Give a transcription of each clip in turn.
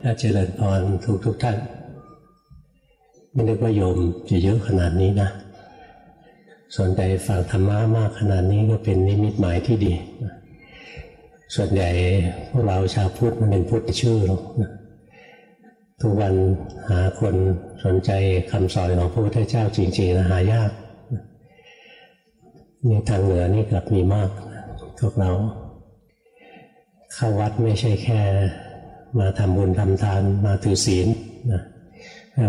ถ้าเจริญพรทุกทุกท่าน ไม่ได้ว่าโยมจะเยอะขนาดนี้นะส่วนใจฟังธรรมะมากขนาดนี้ก็เป็นนิมิตหมายที่ดี ส่วนใหญ่พวกเราชาวพุทธมันเป็นพุทธชื่อหรอกทุกวันหาคนสนใจคำสอนของพระพุทธเจ้าจริงๆนะหายากนี่ทางเหนือนี่กลับมีมากพวกเราเข้าวัดไม่ใช่แค่ มาทำบุญทำทานมาถือศีลนะ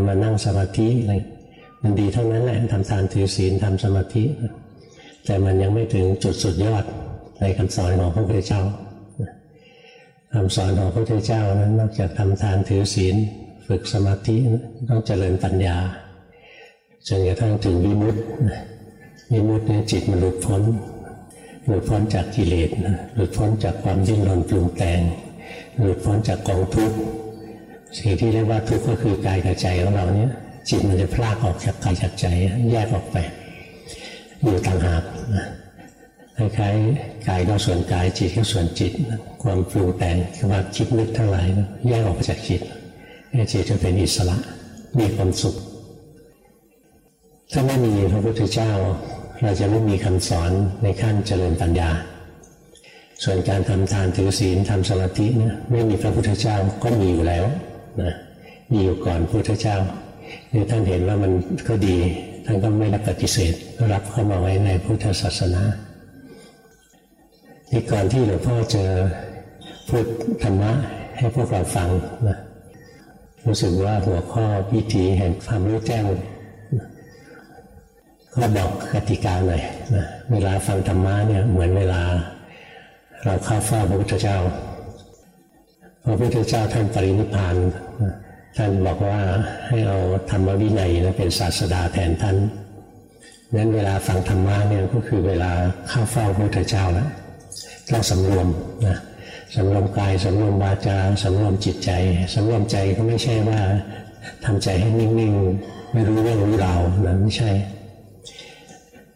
มานั่งสมาธิอะไรมันดีเท่านั้นแหละทำทานถือศีลทำสมาธิ แต่มันยังไม่ถึงจุดสุดยอดในคำสอนของพระพุทธเจ้าคำสอนของพระพุทธเจ้านั้นนอกจากทำทานถือศีลฝึกสมาธิต้องเจริญปัญญาจนกระทั่งถึงวิมุตติวิมุตติเนี่ยจิตมันหลุดพ้นหลุดพ้นจากกิเลสหลุดพ้นจากความดิ้นรนปรุงแต่ง หลุดพ้นจากกองทุกข์สิ่งที่เรียกว่าทุกข์ก็คือกายกับใจของเราเนี่ยจิตมันจะพลากออกจากกายจากใจแยกออกไปอยู่ต่างหากคล้ายๆกายก็ส่วนกายจิตก็ส่วนจิต ความปรุงแต่งความคิดนึกทั้งหลายแยกออกจากจิตจิตจะเป็นอิสระมีความสุข ถ้าไม่มีพระพุทธเจ้า เราจะไม่มีคำสอนในขั้นเจริญปัญญา ส่วนการทำทานถือศีลทำสมาธินี่ยไม่มีพระพุทธเจ้าก็มีอยู่แล้วนะมีอยู่ก่อนพระพุทธเจ้าเนี่ยท่านเห็นว่ามันก็ดี ท่านก็ไม่รับปฏิเสธรับเข้ามาไว้ในพุทธศาสนาที่ก่อนที่หลวงพ่อจะพูดธรรมะให้พวกเราฟังนะรู้สึกว่าหัวข้อวิธีแห่งความรู้แจ้งก็บอกกติกาหน่อยนะเวลาฟังธรรมะเนี่ยเหมือนเวลา เราเข้าเฝ้าพระพุทธเจ้า พระพุทธเจ้าท่านปรินิพานท่านบอกว่าให้เอาธรรมวินัยนะเป็นศาสดาแทนท่านนั้นเวลาฟังธรรมะเนี่ยก็คือเวลาเข้าเฝ้าพระพุทธเจ้าแล้วต้องสำรวมนะสำรวมกายสำรวมวาจาสำรวมจิตใจสำรวมใจก็ไม่ใช่ว่าทำใจให้นิ่งๆ ไม่รู้เรื่องรู้ราวนะไม่ใช่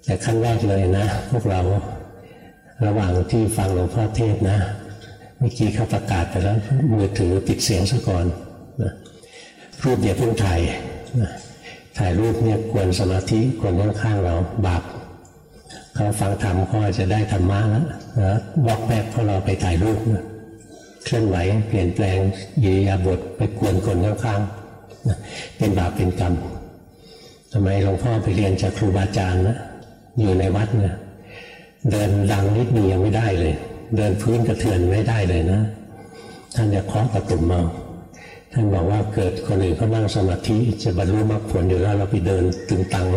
แต่ขั้นแรกเลยนะ พวกเรา ระหว่างที่ฟังหลวงพ่อเทศนะเมื่อกี้เขาประกาศไปแล้วมือถือปิดเสียงซะก่อนนะรูปอย่าเพิ่งถ่ายนะถ่ายรูปเนี่ยกวนสมาธิกวนข้างๆเราบาปเขาฟังธรรมเขาอจะได้ธรรมะแล้วนะบอกแป๊บพอเราไปถ่ายรูปนะเคลื่อนไหวเปลี่ยนแปลงยิยาบทไปกวนคนข้างๆนะเป็นบาปเป็นกรรมทำไมหลวงพ่อไปเรียนจากครูบาอาจารย์นะอยู่ในวัดเนี่ย เดินดังนิดนึงยังไม่ได้เลย เดินพื้นกระเทือนไม่ได้เลยนะ ท่านจะเคาะกระตุ่มเมาท่านบอกว่าเกิดคนอื่นเขานั่งสมาธิจะบรรลุมรรคผลอยู่แล้วเราไปเดินตึงตัง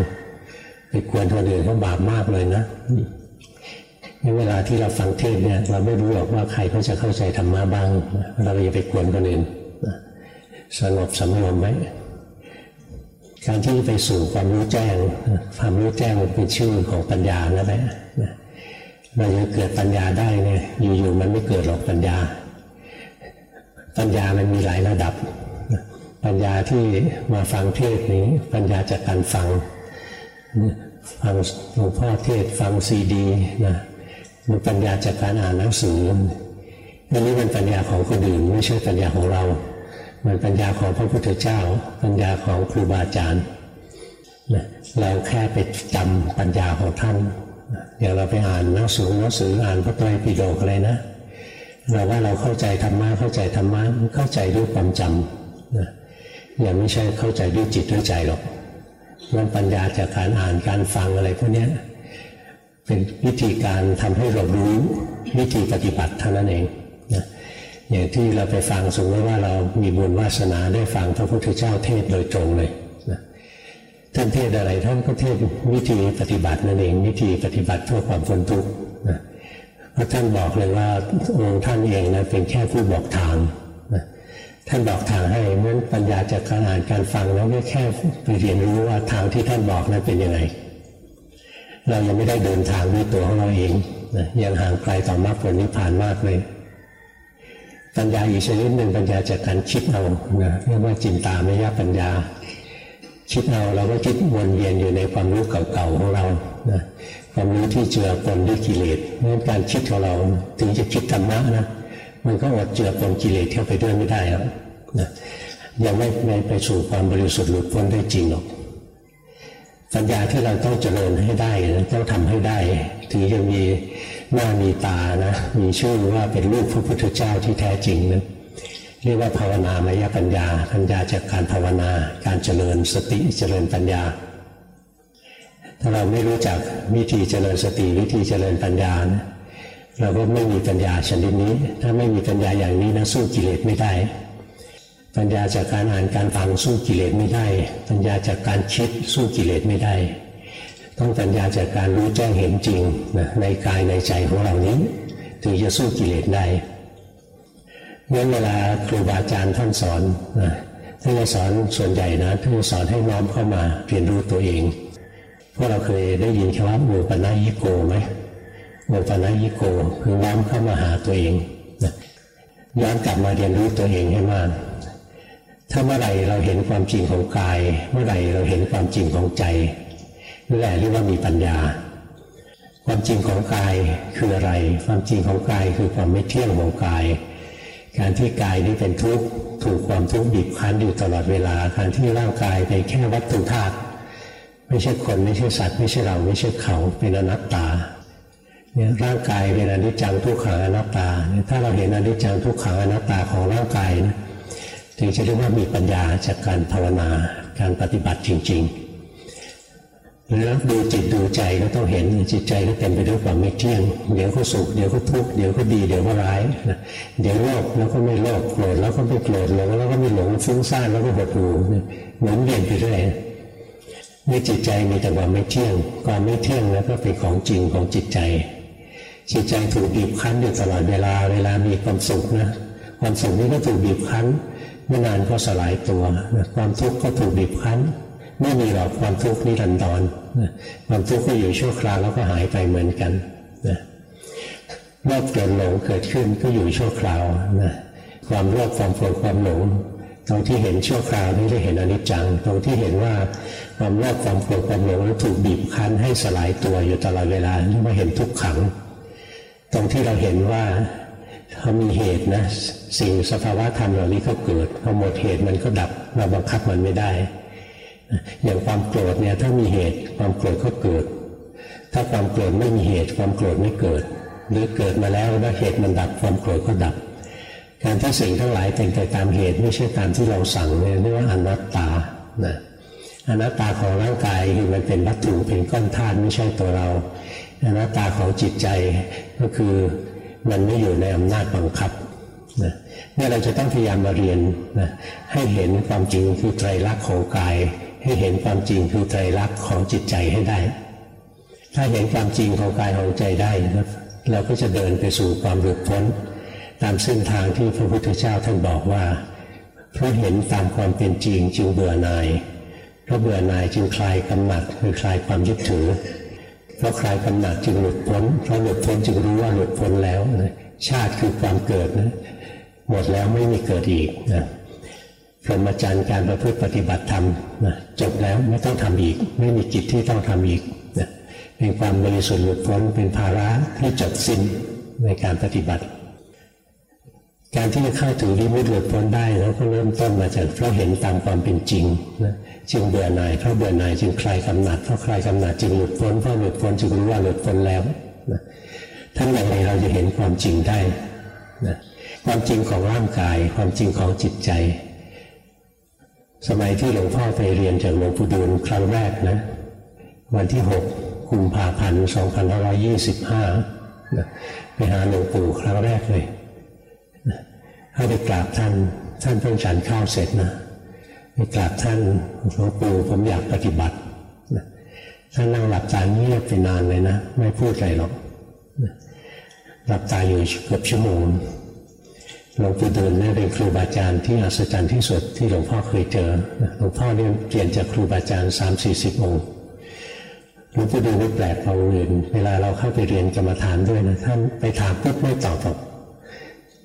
ไปกวนคนอื่นเขาบาปมากเลยนะในเวลาที่เราฟังเทศเนี่ยเราไม่รู้หรอกว่าใครเขาจะเข้าใจธรรมะบ้าง เราอย่าไปกวนคนอื่นสงบสำรวมไว้การที่ไปสู่ความรู้แจ้งความรู้แจ้งเป็นชื่อของปัญญานั่นแหละ เราจะเกิดปัญญาได้เนี่ยอยู่ๆมันไม่เกิดหรอกปัญญา ปัญญามันมีหลายระดับ ปัญญาที่มาฟังเทศนี้ ปัญญาจากการฟังฟังหลวงพ่อเทศฟังซีดีนะมันปัญญาจากการอ่านหนังสืออันนี้มันปัญญาของคนอื่นไม่ใช่ปัญญาของเรา มันปัญญาของพระพุทธเจ้า ปัญญาของครูบาอาจารย์นะเราแค่ไปจำปัญญาของท่าน อย่างเราไปอ่านหนังสือหนังสืออ่านพระไตรปิฎกอะไรนะ เราว่าเราเข้าใจธรรมะเข้าใจธรรมะเข้าใจด้วยความจำนะอย่าไม่ใช่เข้าใจด้วยจิตด้วยใจหรอกมันปัญญาจากการอ่านการฟังอะไรพวกนี้เป็นวิธีการทำให้เรารู้วิธีปฏิบัติเท่านั้นเองนะอย่างที่เราไปฟังสมมติว่าเรามีบุญวาสนาได้ฟังพระพุทธเจ้าเทศโดยตรงเลย ท่านเทศอะไรท่านก็เทศวิธีปฏิบัตินั่นเองวิธีปฏิบัติเพื่อความพ้นทุกข์นะเพราะท่านบอกเลยว่าองค์ท่านเองนะเป็นแค่ผู้บอกทางนะท่านบอกทางให้เมื่อปัญญาจากการอ่านการฟังแล้วไม่แค่ไปเรียนรู้ว่าทางที่ท่านบอกนั้นเป็นยังไงเรายังไม่ได้เดินทางด้วยตัวของเราเองนะยังห่างไกลต่อมรรคผลนิพพานมากเลยปัญญาอีกชนิดหนึ่งปัญญาจากการคิดเอานะเรียกว่าจินตามยปัญญา คิดเอาเราก็คิดวนเวียนอยู่ในความรู้เก่าๆของเรานะความรู้ที่เจือปนด้วยกิเลสเพราะการคิดของเราถึงจะคิดธรรมะนะมันก็อดเจือปนกิเลสเข้าไปด้วยไม่ได้แล้วนะยังไม่ไม่ไปสู่ความบริสุทธิ์หลุดพ้นได้จริงหรอกปัญญาที่เราต้องเจริญให้ได้ต้องทำให้ได้ ถึงจะมีหน้ามีตานะมีชื่อว่าเป็นลูกพระพุทธเจ้าที่แท้จริงนะ เรียกว่าภาวนามยปัญญา ปัญญาจากการภาวนา การเจริญสติเจริญปัญญา ถ้าเราไม่รู้จักวิธีเจริญสติวิธีเจริญปัญญานะเราก็ไม่มีปัญญาชนิดนี้ ถ้าไม่มีปัญญาอย่างนี้นะสู้กิเลสไม่ได้ ปัญญาจากการอ่านการฟังสู้กิเลสไม่ได้ ปัญญาจากการคิดสู้กิเลสไม่ได้ ต้องปัญญาจากการรู้แจ้งเห็นจริงนะในกายในใจของเรานี้ ถึงจะสู้กิเลสได้ งั้นเวลาครูบาอาจารย์ท่านสอนนะท่านจะสอนส่วนใหญ่นะท่านจะสอนให้น้อมเข้ามาเรียนรู้ตัวเองพวกเราเคยได้ยินคำว่าโมปนายิโกไหมโมปนายิโกคือน้อมเข้ามาหาตัวเองนะย้อนกลับมาเรียนรู้ตัวเองให้มากถ้าเมื่อไหร่เราเห็นความจริงของกาย เมื่อไหร่เราเห็นความจริงของใจนั่แหละเรียกว่ามีปัญญา ความจริงของกายคืออะไร ความจริงของกายคือความไม่เที่ยงของกาย การที่กายนี้เป็นทุกข์ถูกความทุกข์บีบคั้นอยู่ตลอดเวลา การที่ร่างกายเป็นแค่วัตถุธาตุไม่ใช่คนไม่ใช่สัตว์ไม่ใช่เราไม่ใช่เขาเป็นอนัตตาเนี่ยร่างกายเป็นอนิจจังทุกขังอนัตตา ถ้าเราเห็นอนิจจังทุกขังอนัตตาของร่างกายนะถึงจะเรียกว่ามีปัญญาจากการภาวนาการปฏิบัติจริง ๆ แล้วดูจิตดูใจก็ต้องเห็นจิตใจก็เต็มไปด้วยความไม่เที่ยง เดี๋ยวก็สุขเดี๋ยวก็ทุกข์เดี๋ยวก็ดีเดี๋ยวก็ร้ายเดี๋ยวโลภแล้วก็ไม่โลภโกรธแล้วก็ไม่โกรธหลงแล้วก็ไม่หลงฟุ้งซ่านแล้วก็หดหู่เหมือนเวียนไปเรื่อยนี่จิตใจมีแต่ความไม่เที่ยง ความไม่เที่ยงแล้วก็เป็นของจริงของจิตใจ จิตใจถูกบีบคั้นอยู่ตลอดเวลาเวลามีความสุขนะความสุขนี้ก็ถูกบีบคั้นไม่นานก็สลายตัวความทุกข์ก็ถูกบีบคั้น ไม่มีหรอกความทุกข์นิรันดรความทุกข์ก็อยู่ชั่วคราวแล้วก็หายไปเหมือนกันนะโลภเกิดหลงเกิดขึ้นก็อยู่ชั่วคราวนะความโลภความโกรธความหลงตรงที่เห็นชั่วคราวนี่ได้เห็นอนิจจัง ตรงที่เห็นว่าความโลภความโกรธความหลงนั้นถูกบีบคั้นให้สลายตัวอยู่ตลอดเวลาเรียกว่าเห็นทุกขัง ตรงที่เราเห็นว่าเขามีเหตุนะสิ่งสภาวะธรรมเหล่านี้ก็เกิดพอหมดเหตุมันก็ดับเราบังคับมันไม่ได้ อย่างความโกรธเนี่ยถ้ามีเหตุความโกรธก็เกิด ถ้าความโกรธไม่มีเหตุความโกรธไม่เกิด หรือเกิดมาแล้วแล้วเหตุมันดับความโกรธก็ดับ การที่สิ่งทั้งหลายเป็นไปตามเหตุไม่ใช่ตามที่เราสั่งเนี่ยเรียกว่าอนัตตานะอนัตตาของร่างกายคือมันเป็นวัตถุเป็นก้อนธาตุไม่ใช่ตัวเราอนัตตาของจิตใจก็คือมันไม่อยู่ในอำนาจบังคับนะนี่เราจะต้องพยายามมาเรียนนะให้เห็นความจริงคือไตรลักษณ์ของกาย ให้เห็นความจริงคือใจรักของจิตใจให้ได้ ถ้าเห็นความจริงของกายของใจได้เราก็จะเดินไปสู่ความหลุดพ้น ตามเส้นทางที่พระพุทธเจ้าท่านบอกว่า เพราะเห็นตามความเป็นจริงจึงเบื่อหน่ายเพราะเบื่อหน่ายจึงคลายกำหนัดคือคลายความยึดถือเพราะคลายกำหนัดจึงหลุดพ้นเพราะหลุดพ้นจึงรู้ว่าหลุดพ้นแล้วชาติคือความเกิดนะหมดแล้วไม่มีเกิดอีกนะ พรหมจรรย์การประพฤติปฏิบัติธรรมนะจบแล้วไม่ต้องทำอีก ไม่มีกิจที่ต้องทำอีกนะเป็นความบริสุทธิ์หลุดพ้นเป็นภาระที่จบสิ้นในการปฏิบัติ การที่จะเข้าถึงวิมุตติหลุดพ้นได้แล้วก็เริ่มต้นมาจากเพราะเห็นตามความเป็นจริงนะจึงเบื่อหน่ายเพราะเบื่อหน่ายจึงคลายกำหนัดเพราะคลายกำหนัดจึงหลุดพ้นเพราะหลุดพ้นจึงรู้ว่าหลุดพ้นแล้วนะท่านอย่างไรเราจะเห็นความจริงได้นะความจริงของร่างกาย ความจริงของจิตใจ สมัยที่หลวงพ่อไปเรียนจากหลวงปู่ดูลครั้งแรกนะ วันที่หกกุมภาพันธ์สองพันร้อยยี่สิบห้าไปหาหลวงปู่ครั้งแรกเลยเข้ไปกราบท่านท่านเพิ่งฉันข้าวเสร็จนะไปกราบท่านหลวงปู่ผมอยากปฏิบัติท่านนั่งหลับตาเงียบไปนานเลยนะ ไม่พูดอะไรหรอกหลับตาอยู่เกือบชั่วโมง หลวงปู่ดูลเนี่ยเป็นครูบาอาจารย์ที่อัศจรรย์ที่สุดที่หลวงพ่อเคยเจอหลวงพ่อเนี่ยเปลี่ยนจากครูบาอาจารย์สามสี่สิบองค์หลวงปู่ดูลนี่แปลกกว่าอื่นเวลาเราเข้าไปเรียนกรรมฐานด้วยนะท่านไปถามปุ๊บไม่ตอบหรอก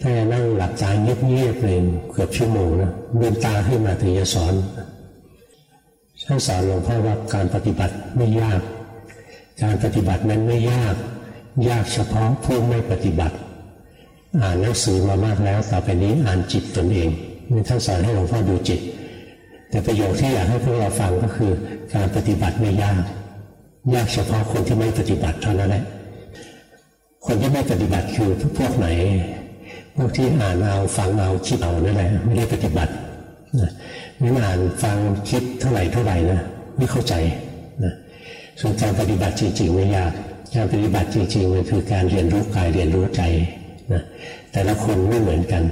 ถ้านั่งหลับตาเงียบๆเลยเกือบชั่วโมงนะลืมตาขึ้นมาถึงจะสอนท่านสอนหลวงพ่อว่าการปฏิบัติไม่ยาก การปฏิบัตินั้นไม่ยาก ยากเฉพาะผู้ไม่ปฏิบัติ อ่านหนังสือมามากแล้วต่อไปนี้อ่านจิตตนเองนี่ท่านสอนให้หลวงพ่อดูจิต แต่ประโยคที่อยากให้พวกเราฟังก็คือ การปฏิบัติไม่ยาก ยากเฉพาะคนที่ไม่ปฏิบัติเท่านั้นแหละคนที่ไม่ปฏิบัติคือพวกไหนพวกที่อ่านเอาฟังเอาคิดเอานั่นแหละไม่ได้ปฏิบัตินะนี่อ่านฟังคิดเท่าไหร่เท่าไหร่นะไม่เข้าใจนะส่วนการปฏิบัติจริงๆไม่ยาก การปฏิบัติจริงๆมันคือการเรียนรู้กายเรียนรู้ใจ นะแต่ละคนไม่เหมือนกัน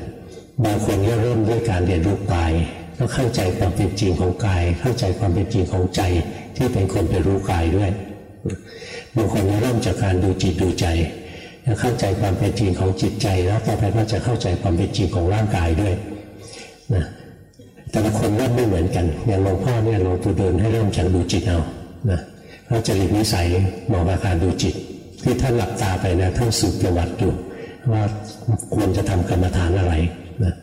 บางคนก็เริ่มด้วยการเรียนรู้กายก็เข้าใจความเป็นจริงของกาย เข้าใจความเป็นจริงของใจที่เป็นคนไปรู้กายด้วยบางคนเริ่มจากการดูจิตดูใจจะเข้าใจความเป็นจริงของจิตใจแล้วต่อไปก็จะเข้าใจความเป็นจริงของร่างกายด้วยนะแต่ละคนเริ่มไม่เหมือนกันอย่างหลวงพ่อเนี่ยหลวงปู่เดินให้เริ่มจากดูจิตเอานะเพราะจริตนิสัยเหมาะกับการดูจิต ที่ท่านหลับตาไปนะท่านสืบประวัติอยู่ ว่าควรจะทำกรรมฐานอะไรนะ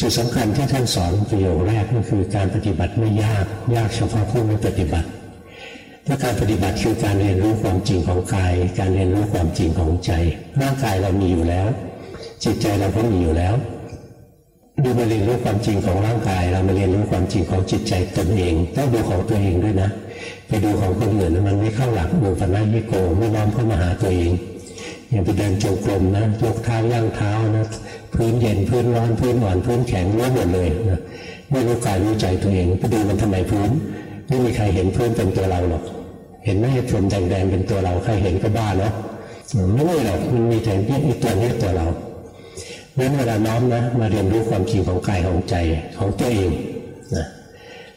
จุดสำคัญที่ท่านสอนประโยคแรกก็คือการปฏิบัติไม่ยากยากเฉพาะผู้ไม่ปฏิบัติถ้าการปฏิบัติคือการเรียนรู้ความจริงของกาย การเรียนรู้ความจริงของใจ ร่างกายเรามีอยู่แล้ว จิตใจเราก็มีอยู่แล้วดูมาเรียนรู้ความจริงของร่างกาย เรามาเรียนรู้ความจริงของจิตใจตนเองต้องดูของตัวเองด้วยนะ ไปดูของคนอื่นมันไม่เข้าหลักดูปัญญายิโกไม่น้อมเข้ามาหาตัวเอง อย่างไปเดินจงกรมนะยกเท้าย่างเท้านะพื้นเย็นพื้นร้อนพื้นอ่อนพื้นแข็งรู้หมดเลยนะไม่รู้กายรู้ใจตัวเองไปดูมันทำไมพื้นไม่มีใครเห็นพื้นเป็นตัวเราหรอกเห็นไหมพรมแดงๆเป็นตัวเราใครเห็นก็บ้าเนาะไม่ไม่หรอกมันมีแต่เนี่ตัวนี้ตัวเรานั้นเวลาน้อมนะมาเรียนรู้ความจริงของกายของใจของตัวเอง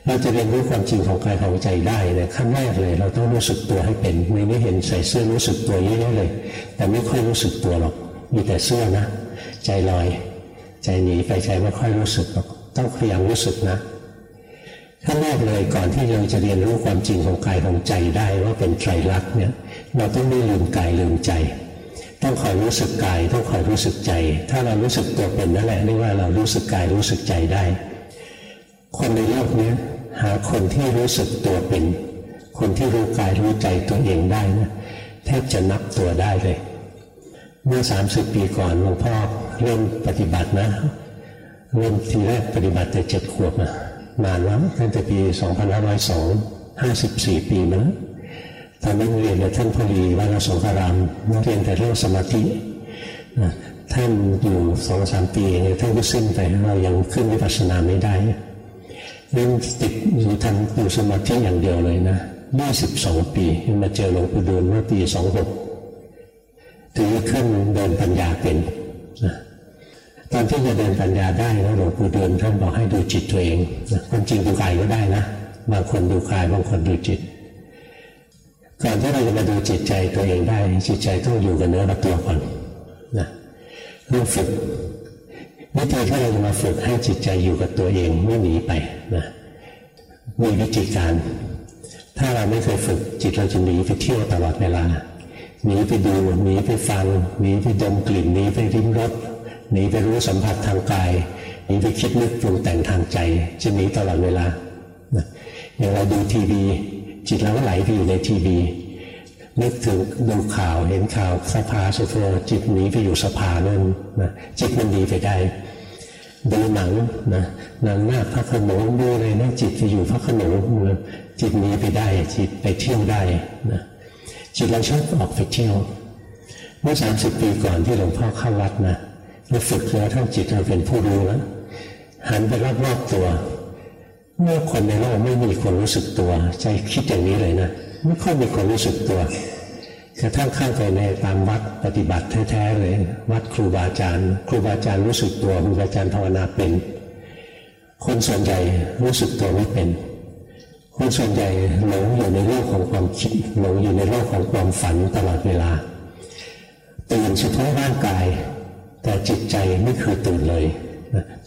เราจะเรียนรู้ความจริงของกายของใจได้เนี่ยขั้นแรกเลย เราต้องรู้สึกตัวให้เป็นไม่ได้เห็นใส่เสื้อรู้สึกตัวเยอะๆเลย แต่ไม่ค่อยรู้สึกตัวหรอก มีแต่เสื้อนะ ใจลอย ใจหนีไปใจไม่ค่อยรู้สึกหรอกต้องพยายามรู้สึกนะขั้นแรกเลยก่อนที่เราจะเรียนรู้ความจริงของกายของใจได้ว่าเป็นไตรลักษณ์เนี่ยเราต้องไม่ลืมกายลืมใจ ต้องคอยรู้สึกกายต้องคอยรู้สึกใจ ถ้าเรารู้สึกตัวเป็นนั่นแหละเรียกว่าเรารู้สึกกายรู้สึกใจได้ คนในโลกนี้ หาคนที่รู้สึกตัวเป็น คนที่รู้กายรู้ใจตัวเองได้นะแทบจะนับตัวได้เลย เมื่อสามสิบปีก่อนหลวงพ่อเริ่มปฏิบัตินะ เริ่มทีแรกปฏิบัติแต่เจ็ดขวบนะนานแล้วตั้งแต่ปี2502 54 ปีมาแล้วตอนนั้นเรียนกับท่านพลีวัดสงครามเรียนแต่เรื่องสมาธิท่านอยู่สองสามปีท่านก็สิ้นไปเรายังขึ้นวิปัสสนาไม่ได้ เรื่งติดอยู่ทำอยู่สมาธิอย่างเดียวเลยนะ22ปีมาเจอหลวงปู่ดูลเมื่อปี26ถึงจะขึ้นเดินปัญญาเป็นนะตอนที่จะเดินปัญญาได้นะหลวงปู่เดินท่านบอกให้ดูจิตตัวเองความจริงดูกายก็ได้นะบางคนดูกายบางคนดูจิตก่อนที่เราจะมาดูจิตใจตัวเองได้จิตใจต้องอยู่กับเนื้อกับตัวก่อนนะเรื่องฝึก วิธีที่เราจะมาฝึกให้จิตใจอยู่กับตัวเองไม่หนีไปนะมีวิธีการ ถ้าเราไม่เคยฝึกจิตเราจะหนีไปเที่ยวตลอดเวลาหนีไปดูหนีไปฟังหนีไปดมกลิ่นหนีไปริมรสหนีไปรู้สัมผัสทางกายหนีไปคิดนึกปรุงแต่งทางใจ จะหนีตลอดเวลาอย่างเราดูทีวีจิตเราก็ไหลไปอยู่ในทีวีนึกถึงดูข่าวเห็นข่าวสภาสุโธจิตหนีไปอยู่สภานั่นนะจิตมันดีไปได้ ดูหนังนะหนังหน้าพระขนงดูเลยนะจิตไปอยู่พระขนงจิตหนีไปได้จิตไปเที่ยวได้นะจิตเราชอบออกไปเที่ยว เมื่อสามสิบปีก่อนที่หลวงพ่อเข้าวัดนะเราฝึกจนกระทั่งจิตเราเป็นผู้รู้แล้วหันไปรอบๆตัว เมื่อคนในโลกไม่มีคนรู้สึกตัว ใจคิดอย่างนี้เลยนะไม่ค่อยมีคนรู้สึกตัว กระทั่งข้าไปในตามวัดปฏิบัติแท้ๆเลย วัดครูบาอาจารย์ ครูบาอาจารย์รู้สึกตัวครูบาอาจารย์ภาวนาเป็น คนส่วนใหญ่รู้สึกตัวไม่เป็น คนส่วนใหญ่หลงอยู่ในโลกของความคิดหลงอยู่ในโลกของความฝันตลอดเวลาตื่นเฉพาะร่างกาย แต่จิตใจไม่เคยตื่นเลย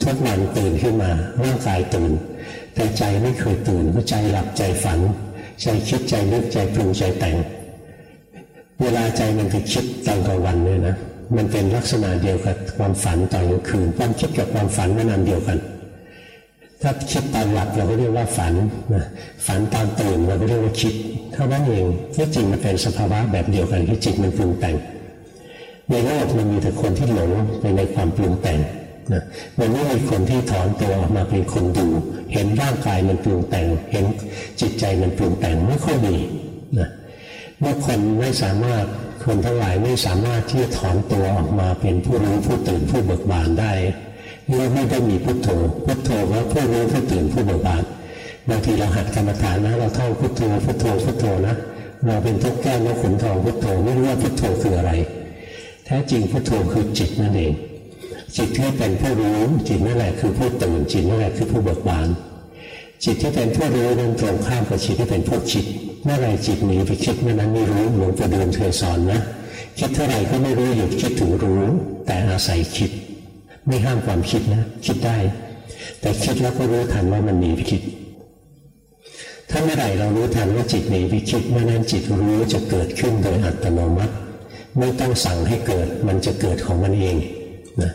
ทุกวันตื่นขึ้นมาร่างกายตื่น แต่ใจไม่เคยตื่นเพราะใจหลับใจฝัน ใจคิดใจนึกใจปรุงใจแต่ง เวลาใจมันไปคิดตอนกลางวันเนี่ยนะมันเป็นลักษณะเดียวกับความฝันตอนกลางคืน ความคิดกับความฝันมันอันเดียวกัน ถ้าคิดตอนหลับเราก็เรียกว่าฝันนะฝันตอนตื่นเราก็เรียกว่าคิดเท่านั้นเองที่จริงมันเป็นสภาวะแบบเดียวกันที่จิตมันปรุงแต่ง ในโลกมันมีแต่คนที่หลงไปในความปรุงแต่งนะมันไม่มีคนที่ถอนตัวออกมาเป็นคนดู เห็นร่างกายมันปรุงแต่ง เห็นจิตใจมันปรุงแต่งไม่ค่อยมีนะ เมื่อคนไม่สามารถคนทั้งหลายไม่สามารถที่จะถอนตัวออกมาเป็นผู้รู้ผู้ตื่นผู้เบิกบานได้เนี่อไม่ได้มีพุทโธพุทโธว่าผู้รู้ผู้ตื่นผู้เบิกบานบางทีเราหัดกรรมฐานนะเราท่องพุทโธพุทโธพุทโธนะเราเป็นทุกแก้วนกขุนทองพุทโธไม่รู้ว่าพุทโธคืออะไร แท้จริงพุทโธคือจิตนั่นเองจิตที่เป็นผู้รู้จิตนั่นแหละคือผู้ตื่นจิตนั่นแหละคือผู้เบิกบาน จิตที่เป็นผู้รู้นั้นตรงข้ามกับจิตที่เป็นผู้คิดเมื่อไรจิตหนีไปคิดเมื่อนั้นไม่รู้หลวงปู่ดูลเคยสอนนะคิดเท่าไหร่ก็ไม่รู้หยุดคิดถึงรู้ แต่อาศัยคิด ไม่ห้ามความคิดนะ คิดได้ แต่คิดแล้วก็รู้ทันว่ามันหนีไปคิด ถ้าเมื่อไหร่เรารู้ทันว่าจิตหนีไปคิดเมื่อนั้นจิตรู้จะเกิดขึ้นโดยอัตโนมัติ ไม่ต้องสั่งให้เกิดมันจะเกิดของมันเองนะ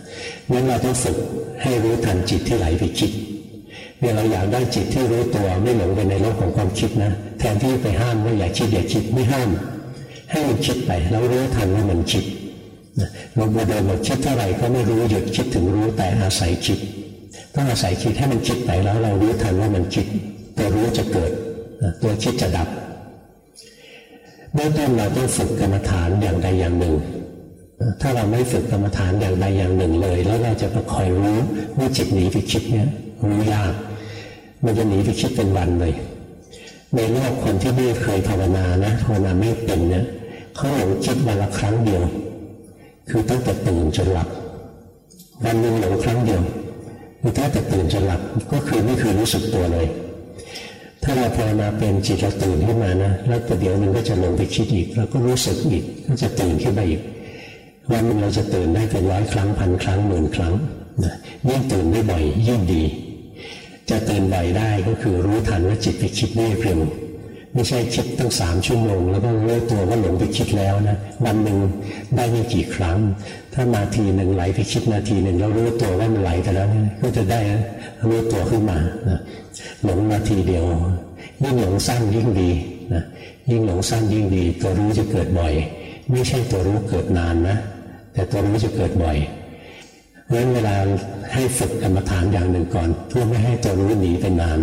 งั้นเราต้องฝึกให้รู้ทันจิตที่ไหลไปคิด เนี่ยเราอยากได้จิตที่รู้ตัวไม่หลงไปในโลกของความคิดนะ แทนที่ไปห้ามว่าอย่าคิดอย่าคิดไม่ห้าม ให้มันคิดไปแล้วรู้ทันว่ามันคิดเราบูเดินเราคิดเท่าไหร่ก็ไม่รู้หยุดคิดถึงรู้แต่อาศัยคิดต้องอาศัยคิดให้มันคิดไปแล้วเรารู้ทันว่ามันคิดตัวรู้จะเกิดตัวคิดจะดับเบื้องต้นเราต้องฝึกกรรมฐานอย่างใดอย่างหนึ่ง ถ้าเราไม่ฝึกกรรมฐานอย่างใดอย่างหนึ่งเลย แล้วเราจะไปคอยรู้ว่าจิตหนีไปคิดเนี่ยรู้ยาก มันจะหนีไปคิดเป็นวันเลย ในโลกคนที่ไม่เคยภาวนานะภาวนาไม่เป็นเนี่ยเขาหลงคิดวันละครั้งเดียว คือตั้งแต่ตื่นจนหลับวันหนึ่งหลงครั้งเดียวคือตั้งแต่ตื่นจนหลับก็คือไม่เคยรู้สึกตัวเลย ถ้าเราภาวนาเป็นจิตเราตื่นขึ้นมานะแล้วประเดี๋ยวมันก็จะลงไปคิดอีกเราก็รู้สึกอีกก็จะตื่นขึ้นมาอีกวันหนึ่งเราจะตื่นได้เป็นร้อยครั้งพันครั้งหมื่นครั้งนะยิ่งตื่นได้บ่อยยิ่งดี จะตื่นบ่อยได้ก็คือรู้ทันว่าจิตไปคิดได้เร็วไม่ใช่คิดตั้งสามชั่วโมง แล้วก็รู้ตัวว่าหลงไปคิดแล้วนะวันหนึ่งได้ไม่กี่ครั้ง ถ้านาทีหนึ่งไหลไปคิดนาทีหนึ่งแล้วรู้ตัวว่ามันไหลไปแล้วก็จะได้รู้ตัวขึ้นมานะหลงนาทีเดียวยิ่งหลงสั้นยิ่งดีนะยิ่งหลงสั้นยิ่งดี ตัวรู้จะเกิดบ่อย ไม่ใช่ตัวรู้เกิดนานนะ แต่ตัวรู้จะเกิดบ่อย เพราะฉะนั้นเวลาให้ฝึกกรรมฐานอย่างหนึ่งก่อน เพื่อไม่ให้ตัวรู้หนีไปนาน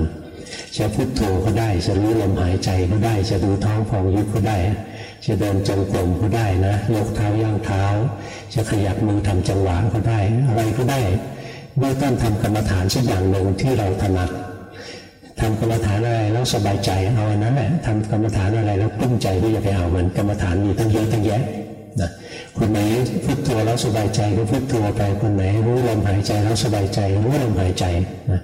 จะพุโทโธก็ได้จะรู้ลมหายใจก็ได้จะดูท้องพองยุบก็ได้ จะเดินจงกรมก็ได้นะยกเท้าย่างเท้า จะขยับมือทำจังหวะก็ได้ อะไรก็ได้เมื่อต้นทำกรรมฐานสักอย่างหนึ่งที่เราถนัดทำกรรมฐานอะไรแล้วสบายใจเอาอันนั้นแหละทำกรรมฐานอะไรแล้วปลื้มใจที่จะไปเอามันกรรมฐานมีตั้งเยอะตั้งแยะนะ คนไหนพุทโธแล้วสบายใจก็พุทโธไปคนไหนรู้ลมหายใจแล้วสบายใจรู้ลมหายใจนะ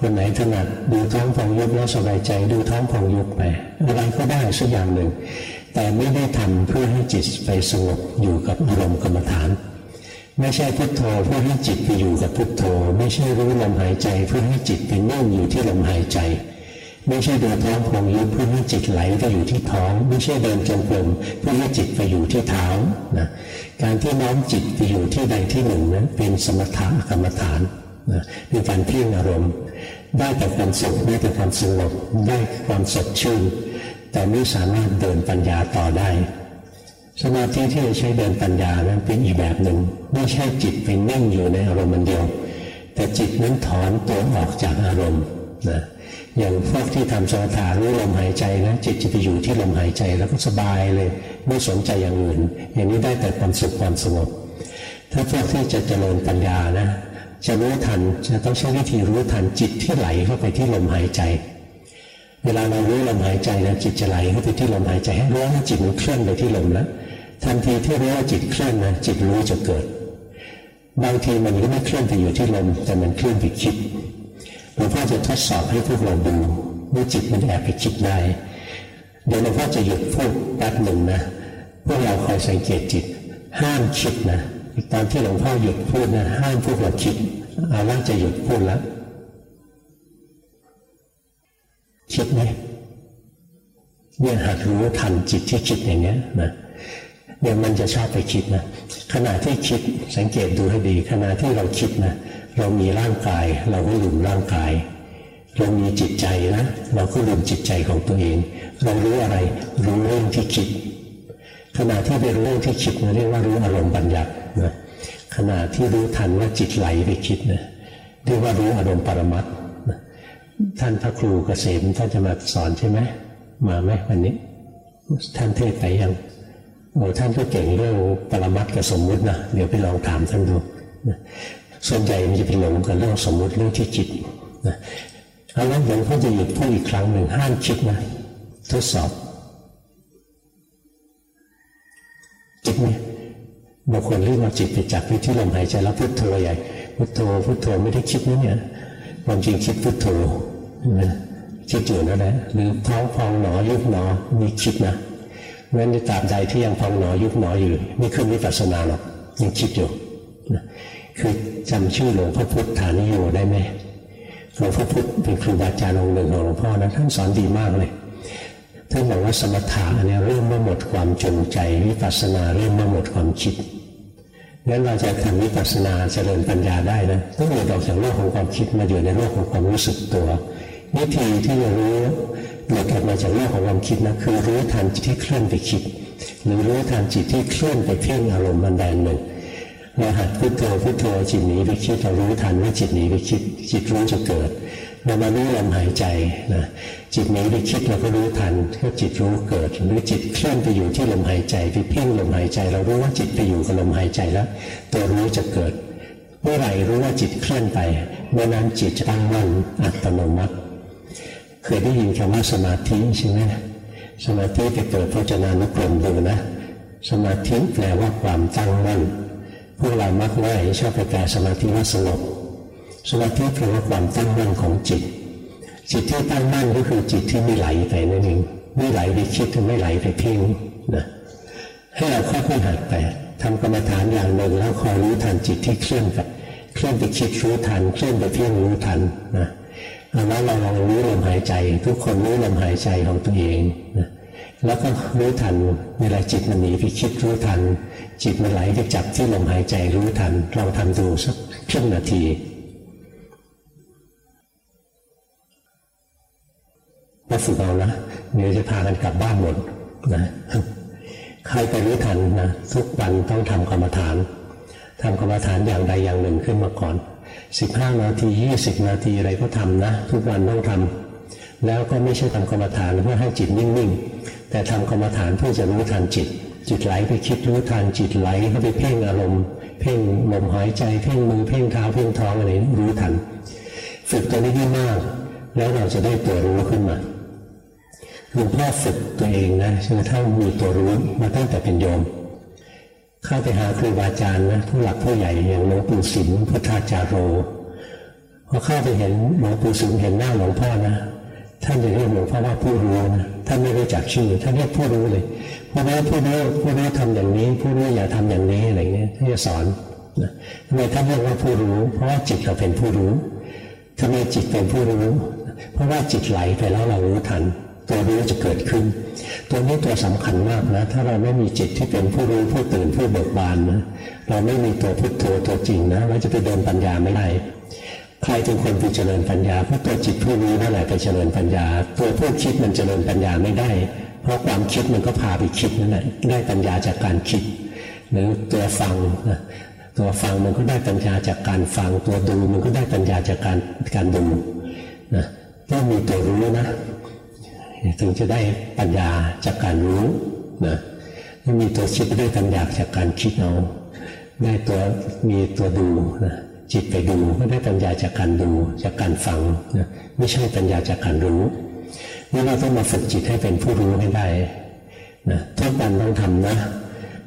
คนไหนถนัดดูท้องฟองยุบแล้วสบายใจดูท้องฟองยุบไปอะไรก็ได้สักอย่างหนึ่ง แต่ไม่ได้ทำเพื่อให้จิตไปสงบอยู่กับอารมณ์กรรมฐาน ไม่ใช่พุทโธเพื่อให้จิตไปอยู่กับพุทโธ ไม่ใช่รู้ลมหายใจเพื่อให้จิตไปนั่งอยู่ที่ลมหายใจ ไม่ใช่เดินท้องพองยุบเพื่อให้จิตไหลไปอยู่ที่ท้อง ไม่ใช่เดินจงกรมเพื่อให้จิตไปอยู่ที่เท้านะการที่น้อมจิตไปอยู่ที่ใดที่หนึ่งนั้นเป็นสมถะกรรมฐานนะเป็นการเพ่งอารมณ์ ได้แต่ความสุขได้แต่ความสงบได้ความสดชื่นแต่ไม่สามารถเดินปัญญาต่อได้สมาธิที่เราใช้เดินปัญญานั้นเป็นอีกแบบหนึ่งไม่ใช่จิตไปนั่งอยู่ในอารมณ์มันเดียว แต่จิตนั้นถอนตัวออกจากอารมณ์นะ อย่างพวกที่ทำสมถะรู้ลมหายใจนะจิตจะไปอยู่ที่ลมหายใจแล้วก็สบายเลย ไม่สนใจอย่างอื่น อย่างนี้ได้แต่ความสุขความสงบ ถ้าพวกที่จะเจริญปัญญานะจะรู้ทันจะต้องใช้วิธีรู้ทันจิตที่ไหลเข้าไปที่ลมหายใจ เวลาเรารู้ลมหายใจนะจิตจะไหลเข้าไปที่ลมหายใจให้รู้ว่าจิตมันเคลื่อนไปที่ลมแล้วทันทีที่รู้ว่าจิตเคลื่อนนะจิตรู้จะเกิด บางทีมันก็ไม่เคลื่อนไปอยู่ที่ลมแต่มันเคลื่อนไปคิด หลวงพ่อจะทดสอบให้พวกเราดูว่าจิตมันแอบไปคิดได้ เดี๋ยวหลวงพ่อจะหยุดพูดแป๊บหนึ่งนะพวกเราคอยสังเกตจิต ห้ามคิดนะตอนที่หลวงพ่อหยุดพูดนะห้ามพวกเราคิดเอาล่าจะหยุดพูดแล้วคิดไหมเนี่ยหากรู้ทันจิตที่คิดอย่างเงี้ยนะ เนี่ยมันจะชอบไปคิดนะขณะที่คิดสังเกตดูให้ดี ขณะที่เราคิดนะเรามีร่างกาย เราก็ลืมร่างกาย เรามีจิตใจนะเราก็ลืมจิตใจของตัวเอง เรารู้อะไรรู้เรื่องที่คิด ขณะที่เป็นเรื่องที่คิดเราเรียกว่ารู้อารมณ์บัญญัตินะขณะที่รู้ทันว่าจิตไหลไปคิดนะเรียกว่ารู้อารมณ์ปรมัตท่านพระครูเกษมท่านจะมาสอนใช่ไหมมาไหมวันนี้ท่านเทศไปยัง โอ้ท่านก็เก่งเรื่องปรมัตกับสมมุตินะเดี๋ยวไปลองถามท่านดูส่วนใหญ่มันจะเป็นหลงกับเรื่องสมมุติเรื่องที่จิตนะเอาแล้วหลวงพ่อจะหยุดพูดอีกครั้งหนึ่งห้ามคิดนะทดสอบจิตเนี่ยบางคนเรียกว่าจิตไปจับที่ลมหายใจแล้วพุทโธใหญ่พุทโธพุทโธไม่ได้คิดนะเนี่ยความจริงคิดพุทโธนะคิดอยู่นั่นแหละหรือท้องพองหนอยุบหนอมีคิดนะ งั้นในตราบใดที่ยังพองหนอยุบหนออยู่ไม่ขึ้นวิปัสสนาหรอกยังคิดอยู่คือจำชื่อหลวงพ่อพุทธานิโยได้ไหมหลวงพ่อพุทธเป็นครูบาอาจารย์องค์หนึ่งของหลวงพ่อนะท่านสอนดีมากเลยท่านบอกว่าสมถะเนี่ยเริ่มเมื่อหมดความจงใจวิปัสสนาเริ่มเมื่อหมดความคิดงั้นเราจะทำวิปัสสนาเจริญปัญญาได้นะต้องหลุดออกจากโลกของความคิดมาอยู่ในโลกของความรู้สึกตัว วิธีที่จะรู้ หลุดออกมาจากโลกของความคิดนะคือรู้ทันจิตที่เคลื่อนไปคิด หรือรู้ทันจิตที่เคลื่อนไปเพ่งอารมณ์บันแดนหนึ่งเราหัดพุทโธพุทโธจิตหนีไปคิดเรารู้ทันว่าจิตหนีไปคิด จิตรู้จะเกิดเรามารู้ลมหายใจนะจิตหนีไปคิดเราก็รู้ทันก็จิตรู้เกิด หรือจิตเคลื่อนไปอยู่ที่ลมหายใจไปเพ่งลมหายใจ เรารู้ว่าจิตไปอยู่กับลมหายใจแล้ว ตัวรู้จะเกิด เมื่อไหร่รู้ว่าจิตเคลื่อนไป เมื่อนั้นจิตจะตั้งมั่นอัตโนมัติ เคยได้ยินคำว่าสมาธิใช่ไหมสมาธิไปเกิดพจนานุกรมดูนะสมาธิแปลว่าความตั้งมั่นพวกเรามักง่ายชอบไปแปลสมาธิว่าสงบสมาธิแปลว่าความตั้งมั่นของจิต จิตที่ตั้งมั่นก็คือจิตที่ไม่ไหลไปนั่นเองไม่ไหลไปคิดไม่ไหลไปเพ่งนะให้เราค่อยๆหัดไปทำกรรมฐานอย่างหนึ่งแล้วคอยรู้ทันจิตที่เคลื่อนไปเคลื่อนไปคิดรู้ทัน เคลื่อนไปเพ่งรู้ทันนะ แล้วเราลองรู้ลมหายใจ ทุกคนรู้ลมหายใจของตัวเองนะแล้วก็รู้ทันเวลาจิตมันหนีไปคิดรู้ทัน จิตมันไหลไปจับที่ลมหายใจรู้ทันเราทำดูสักครึ่งนาทีมาฝึกเอานะเดี๋ยวจะพากันกลับบ้านหมดนะใครไปรู้ทันนะทุกวันต้องทำกรรมฐานทำกรรมฐานอย่างใดอย่างหนึ่งขึ้นมาก่อน สิบห้านาทียี่สิบนาทีอะไรก็ทำนะ ทุกวันต้องทำแล้วก็ไม่ใช่ทำกรรมฐานเพื่อให้จิตนิ่งๆ แต่ทำกรรมฐานเพื่อจะรู้ทันจิต จิตไหลไปคิดรู้ทันจิตไหลเข้าไปเพ่งอารมณ์ เพ่งลมหายใจเพ่งมือเพ่งเท้าเพ่งท้องอะไรรู้ทัน ฝึกตัวนี้ให้มาก แล้วเราจะได้ตัวรู้ขึ้นมาหลวงพ่อฝึกตัวเองนะจนกระทั่งมีตัวรู้มาตั้งแต่เป็นโยม เข้าไปหาครูบาอาจารย์นะผู้หลักผู้ใหญ่อย่างหลวงปู่สิมพุทธาจารโรพอเข้าไปเห็นหลวงปู่สิมเห็นหน้าหลวงพ่อนะท่านจะเรียกหลวงพ่อว่าผู้รู้นะท่านไม่รู้จักชื่อท่านเรียกผู้รู้เลยผู้รู้ผู้รู้ผู้รู้ทำอย่างนี้ ผู้รู้อย่าทำอย่างนี้อะไรเงี้ยท่านจะสอนนะทำไมท่านเรียกว่าผู้รู้ เพราะว่าจิตเราเป็นผู้รู้ทำไมจิตเป็นผู้รู้ เพราะว่าจิตไหลไปแล้วเรารู้ทัน ตัวรู้จะเกิดขึ้น ตัวนี้ตัวสำคัญมากนะ ถ้าเราไม่มีจิตที่เป็นผู้รู้ผู้ตื่นผู้เบิกบานนะเราไม่มีตัวพุทโธตัวจริงนะเราจะไปเดินปัญญาไม่ได้ใครเป็นคนที่เจริญปัญญาเพราะตัวจิตผู้รู้นั่นแหละไปเจริญปัญญา ตัวผู้คิดมันเจริญปัญญาไม่ได้ เพราะความคิดมันก็พาไปคิดนั่นแหละได้ปัญญาจากการคิดหรือตัวฟังนะตัวฟังมันก็ได้ปัญญาจากการฟัง ตัวดูมันก็ได้ปัญญาจากการการดูนะต้องมีตัวรู้นะ ถึงจะได้ปัญญาจากการรู้นะถ้ามีตัวคิดได้ปัญญาจากการคิดเอาได้ตัวมีตัวดูนะจิตไปดูก็ได้ปัญญาจากการดูจากการฟังนะไม่ใช่ปัญญาจากการรู้นี่เราต้องมาฝึกจิตให้เป็นผู้รู้ให้ได้นะทุกวันต้องทำนะ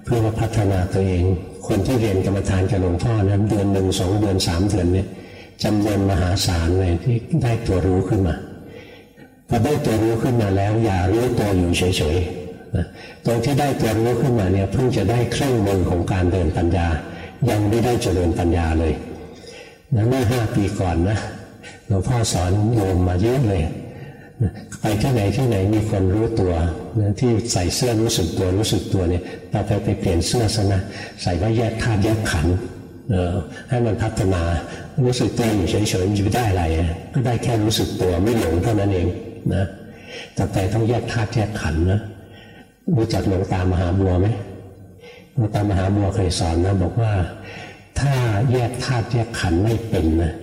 เพื่อพัฒนาตัวเอง คนที่เรียนกรรมฐานกับหลวงพ่อนั้นเดือนหนึ่งสองเดือนสามเดือนเนี่ยจำนวนมหาศาลเลยที่ได้ตัวรู้ขึ้นมา พอได้ตัวรู้ขึ้นมาแล้ว อย่ารู้ตัวอยู่เฉยๆนะตรงที่ได้ตัวรู้ขึ้นมาเนี่ยเพิ่งจะได้เครื่องมือของการเดินปัญญา ยังไม่ได้เจริญปัญญาเลยนะเมื่อห้าปีก่อนนะหลวงพ่อสอนโยมมาเยอะเลยไปที่ไหนที่ไหนมีคนรู้ตัวนะที่ใส่เสื้อรู้สึกตัวรู้สึกตัวเนี่ยต่อไปไปเปลี่ยนเสื้อซะนะใส่ว่าแยกธาตุแยกขันธ์ให้มันพัฒนารู้สึกตัวอยู่เฉยๆจะไม่ได้อะไรก็ได้แค่รู้สึกตัวไม่หลงเท่านั้นเอง นะต่อไปต้องแยกธาตุแยกขันนะรู้จักหลวงตามหาบัวไหมหลวงตามหาบัวเคยสอนนะบอกว่า ถ้าแยกธาตุแยกขันธ์ไม่เป็นนะ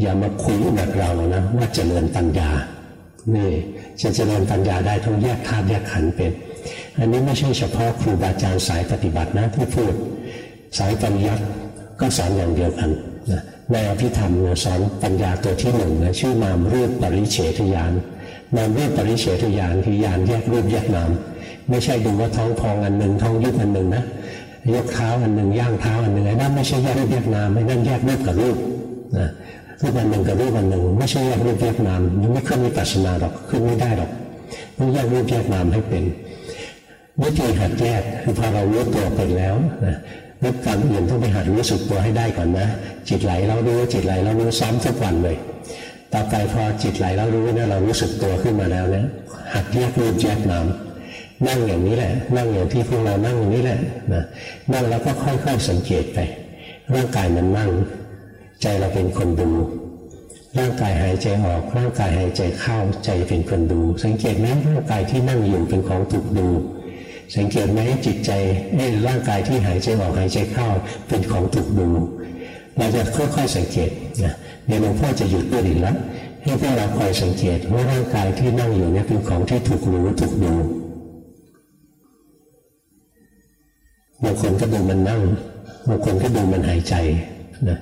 อย่ามาคุยกับเรานะว่าเจริญปัญญานี่จะเจริญปัญญาได้ต้องแยกธาตุแยกขันธ์เป็น อันนี้ไม่ใช่เฉพาะครูบาอาจารย์สายปฏิบัตินะที่พูดสายปัญญาก็สอนอย่างเดียวกันนะในอภิธรรมสอนปัญญาตัวที่หนึ่งนะชื่อนามรูปปริเฉทญาณ นามรูปปริเฉทญาณคือญาณแยกรูปแยกนาม ไม่ใช่ดูว่าท้องพองอันหนึ่งท้องยุบอันหนึ่งนะยกเท้าอันหนึ่งย่างเท้าอันหนึ่งไอ้นั่นไม่ใช่แยกรูปแยกนามไม่นั่นแยกรูปกับรูปนะรูปอันหนึ่งกับรูปอันหนึ่งไม่ใช่แยกรูปแยกนามมันไม่ขึ้นมีปัสนาหรอกขึ้นไม่ได้หรอกต้องแยกรูปแยกนามให้เป็นวิธีหัดแยกคือพอเรารู้ตัวเป็นแล้วนะนึกการอื่นต้องไปหัดรู้สึกตัวให้ได้ก่อนนะ จิตไหลเรารู้จิตไหลเรารู้ซ้อมทุกวันเลย ต่อไปพอจิตไหลเรารู้เนี่ยเรารู้สึกตัวขึ้นมาแล้วเนี่ยหัดแยกรูปแยกนามนั่งอย่างนี้แหละ นั่งอย่างที่พวกเรานั่งอย่างนี้แหละนะนั่งแล้วก็ค่อยๆสังเกตไป ร่างกายมันนั่ง ใจเราเป็นคนดู ร่างกายหายใจออก ร่างกายหายใจเข้าใจเป็นคนดู สังเกตไหมร่างกายที่นั่งอยู่เป็นของถูกดู สังเกตไหมจิตใจร่างกายที่หายใจออกหายใจเข้าเป็นของถูกดู เราจะค่อยๆสังเกต ดี๋ยวหลวงพ่อจะหยุดพูดอีกแล้วให้พวกเราคอยสังเกตว่าร่างกายที่นั่งอยู่เนี่ยเป็นของที่ถูกรู้ถูกดูบางคนก็ดูมันนั่งบางคนก็ดูมันหายใจนะ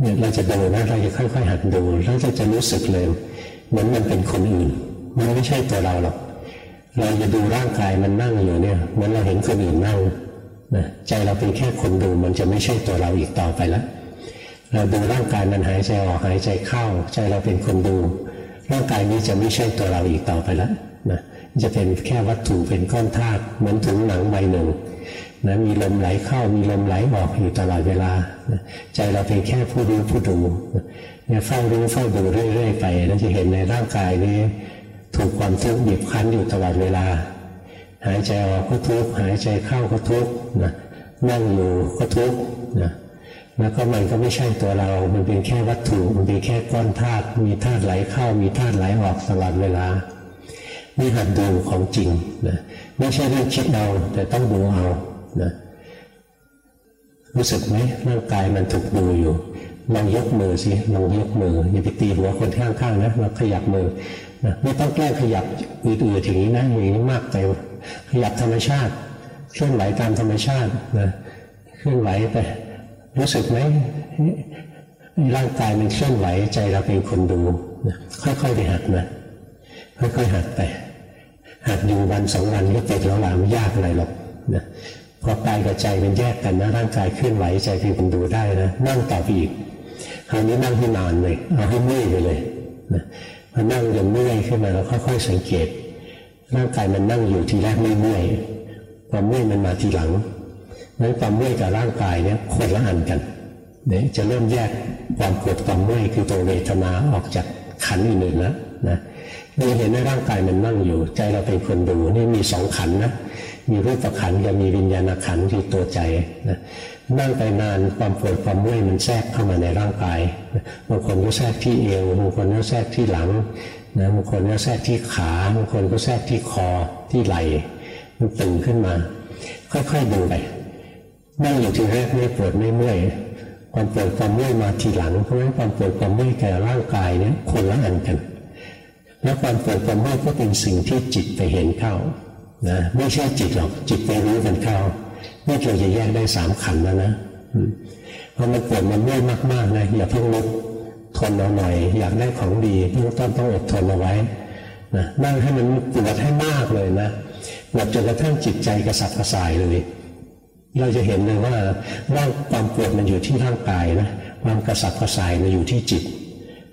เนี่ยเราจะดูนะเราจะค่อย ๆ หัดดูแล้วเราจะรู้สึกเลยเหมือนมันเป็นคนอื่น มันไม่ใช่ตัวเราหรอกเราจะดูร่างกายมันนั่งอยู่เนี่ยเหมือนเราเห็นคนอื่นนั่งนะใจเราเป็นแค่คนดูมันจะไม่ใช่ตัวเราอีกต่อไปแล้ว เราดูร่างกายมันหายใจออกหายใจเข้า ใจเราเป็นคนดู ร่างกายนี้จะไม่ใช่ตัวเราอีกต่อไปแล้วนะจะเป็นแค่วัตถุเป็นก้อนธาตุเหมือนถุงหนังใบหนึ่งนะมีลมไหลเข้ามีลมไหลออกอยู่ตลอดเวลา ใจเราเป็นแค่ผู้รู้ผู้ดูเนี่ยเฝ้ารู้เฝ้าดูเรื่อยๆไปแล้วจะเห็นในร่างกายนี้ ถูกความทุกข์บีบคั้นอยู่ตลอดเวลา หายใจออกก็ทุกข์หายใจเข้าก็ทุกข์นะนั่งอยู่ก็ทุกข์นะ แล้วก็มันก็ไม่ใช่ตัวเรา มันเป็นแค่วัตถุ มันเป็นแค่ก้อนธาตุ มีธาตุไหลเข้า มีธาตุไหลออกตลอดเวลา นี่หัดดูของจริงนะ ไม่ใช่เรื่องคิดเอา แต่ต้องดูเอา นะ รู้สึกไหมร่างกายมันถูกดูอยู่ลองยกมือสิลองยกมือ อย่าไปตีหัวคนข้างๆนะ เราขยับมือนะไม่ต้องแกล้งขยับอืดๆอย่างนี้นะอย่างนี้มากไป ขยับธรรมชาติ เคลื่อนไหวตามธรรมชาตินะ เคลื่อนไหวไป รู้สึกไหมร่างกายมันเคลื่อนไหวใจเราเป็นคนดูนะค่อยๆไปหัดนะค่อยๆหัดไปหัดอยู่วันสองวันก็ติดแล้วล่ะไม่ยากอะไรหรอกนะพอกายกับใจมันแยกกันนะร่างกายเคลื่อนไหวใจเป็นคนดูได้นะนั่งต่อไปอีกคราวนี้นั่งให้นานเลยเอาให้เมื่อยไปเลยนะพอนั่งจนเมื่อยขึ้นมาเราค่อย ๆ สังเกตร่างกายมันนั่งอยู่ทีแรกไม่เมื่อยความเมื่อยมันมาทีหลัง นั้นความเมื่อยกับร่างกายเนี่ยคนละอันกันเนี่ยจะเริ่มแยกความปวดความเมื่อยคือตัวเวทนาออกจากขันอื่นๆแล้วนะเราเห็นในร่างกายมันนั่งอยู่ ใจเราเป็นคนดูนี่มีสองขันนะมีรูปขันกับมีวิญญาณขันที่ตัวใจนะนั่งไปนานความปวดความเมื่อยมันแทรกเข้ามาในร่างกายบางคนก็แทรกที่เอวบางคนก็แทรกที่หลังนะบางคนก็แทรกที่ขาบางคนก็แทรกที่คอที่ไหล่มันตึงขึ้นมา ค่อยๆดูไป นั่งอยู่ทีแรกไม่ปวดไม่เมื่อยความปวดความเมื่อยมาทีหลังเพราะฉะนั้นความปวดความเมื่อยกับร่างกายเนี่ยคนละอันกัน แล้วความปวดความเมื่อยก็เป็นสิ่งที่จิตไปเห็นเข้านะไม่ใช่จิตหรอกจิตไปรู้กันเข้านี่เราจะแยกได้สามขันแล้วนะพอมันปวดมันเมื่อยมากๆนะอย่าเพิ่งลุกทนเอาหน่อยอยากได้ของดีเพิ่งต้นต้องอดทนเอาไว้นะนั่งให้มันปวดให้มากเลยนะปวดจนกระทั่งจิตใจกระสับกระส่ายเลย เราจะเห็นเลยว่าร่างความปวดมันอยู่ที่ร่างกายนะความกระสับกระส่ายมันอยู่ที่จิต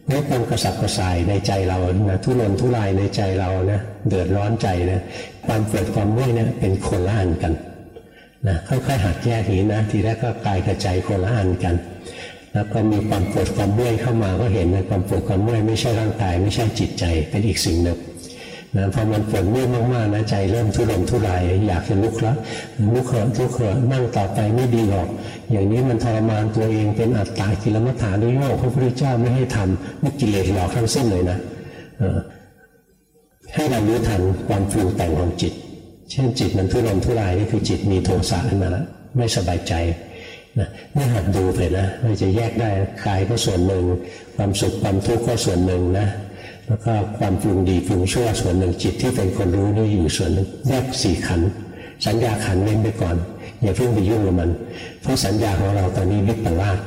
ในความกระสับกระส่ายในใจเรานะทุรนทุรายในใจเรานะเดือดร้อนใจนะความปวดความเมื่อยเนี่ยเป็นคนละอันกันนะค่อยๆหัดแยกนี้นะ ทีแรกก็กายกับใจคนละอันกัน แล้วก็มีความปวดความเมื่อยเข้ามาก็เห็นนะความปวดความเมื่อยไม่ใช่ร่างกาย ไม่ใช่จิตใจเป็นอีกสิ่งหนึ่ง นะพอมันปวดเมื่อยมากๆนะใจเริ่มทุรนทุรายอยากจะลุกแล้วลุกเถอะลุกเถอะนั่งต่อไปไม่ดีหรอก อย่างนี้มันทรมานตัวเองเป็นอัตตากิลมัฏฐานด้วยโลกพระพุทธเจ้าไม่ให้ทำนี่กิเลสหลอกทั้งสิ้นเลยนะให้เรารู้ทันความปรุงแต่งของจิต เช่นจิตมันทุรนทุรายนี่คือจิตมีโทสะขึ้นมาแล้วไม่สบายใจนะนี่หัดดูไปนะเราจะแยกได้กายก็ส่วนหนึ่ง ความสุขความทุกข์ก็ส่วนหนึ่งนะ แล้วก็ความปรุงดีปรุงชั่วส่วนหนึ่งจิตที่เป็นคนรู้นี่อยู่ส่วนหนึ่งแยกสี่ขันสัญญาขันเล่นไปก่อนอย่าเพิ่งไปยุ่งกับมัน เพราะสัญญาของเราตอนนี้วิปลาส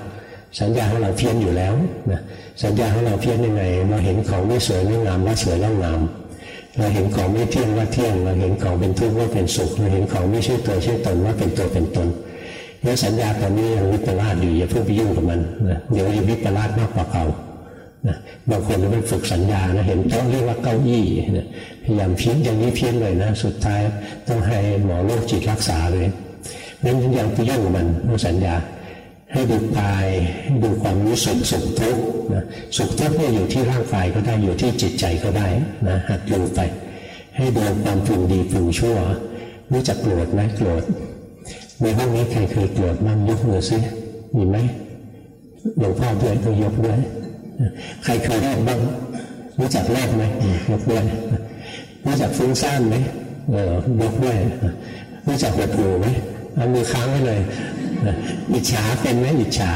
สัญญาของเราเพี้ยนอยู่แล้วนะสัญญาของเราเพี้ยนยังไงเราเห็นของไม่สวยไม่งามว่าสวยแล้วงามเราเห็นของไม่เที่ยงว่าเที่ยงเราเห็นของเป็นทุกข์ว่าเป็นสุขเราเห็นของไม่ใช่ตัวใช่ตนว่าเป็นตัวเป็นตนเนี่ยสัญญาตอนนี้ยังวิปลาสอยู่อย่าเพิ่งไปยุ่งกับมันนะเดี๋ยวจะวิปลาสมากกว่าเก่า นะบางคนไปฝึกสัญญานะเห็นโต๊ะเรียกว่าเก้าอี้นะพยายามเพี้ยนอย่างนี้เพี้ยนเลยนะ สุดท้ายต้องให้หมอโรคจิตรักษาเลยนั้นยังไปยุ่งมันเรื่องสัญญา ให้ดูกายให้ดูความรู้สึกสุขทุกข์นะสุขทุกข์เนี่ยอยู่ที่ร่างกายก็ได้อยู่ที่จิตใจก็ได้นะหัดดูไป ให้ดูความปรุงดีปรุงชั่วรู้จักโกรธไหมโกรธในห้องนี้ใครเคยโกรธบ้างยกมือซิมีไหมหลวงพ่อด้วยก็ยกด้วย ใครเคยแรกบ้างรู้จักแรกไหมยกด้วยรู้จักฟุ้งซ่านไหมเออยกด้วยรู้จักหดหูไหมเอามือค้างไว้เลยอิจฉาเป็นไหมอิจฉา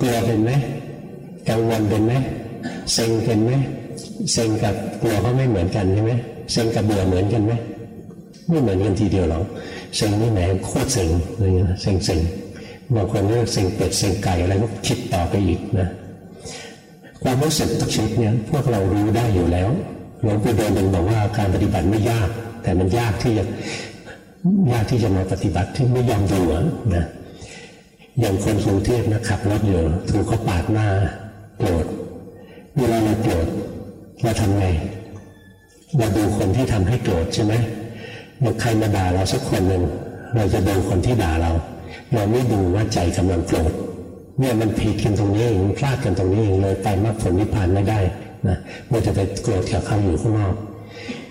กลัวเป็นไหมกังวลเป็นไหมเซ็งเป็นไหมเซ็งกับกลัวก็ไม่เหมือนกันใช่ไหมเซ็งกับเบื่อเหมือนกันไหมไม่เหมือนกันทีเดียวหรอกเซ็งนี่ไหนโคตรเซ็งอะไรเงี้ยเซ็งเซ็งบางคนเรียกเซ็งเป็ดเซ็งไก่อะไรก็คิดต่อไปอีกนะ ความรู้สึกทุกชนิดเนี่ยพวกเรารู้ได้อยู่แล้วหลวงปู่เดินเป็นบอกว่าการปฏิบัติไม่ยาก แต่มันยากที่จะยากที่จะมาปฏิบัติที่ไม่ยอมดูนะอย่างคนกรุงเทพนะขับรถอยู่ถูกเขาปาดหน้าโกรธเวลาเราโกรธเราทำไงเราดูคนที่ทำให้โกรธใช่ไหมเมื่อใครมาด่าเราสักคนหนึ่งเราจะดูคนที่ด่าเรา เราไม่ดูว่าใจกำลังโกรธ เนี่ยมันผิดกันตรงนี้เองพลาดกันตรงนี้เองเลยไปมรรคผลนิพพานไม่ได้นะเมื่อจะไปโกรธกับเขาอยู่ข้างนอก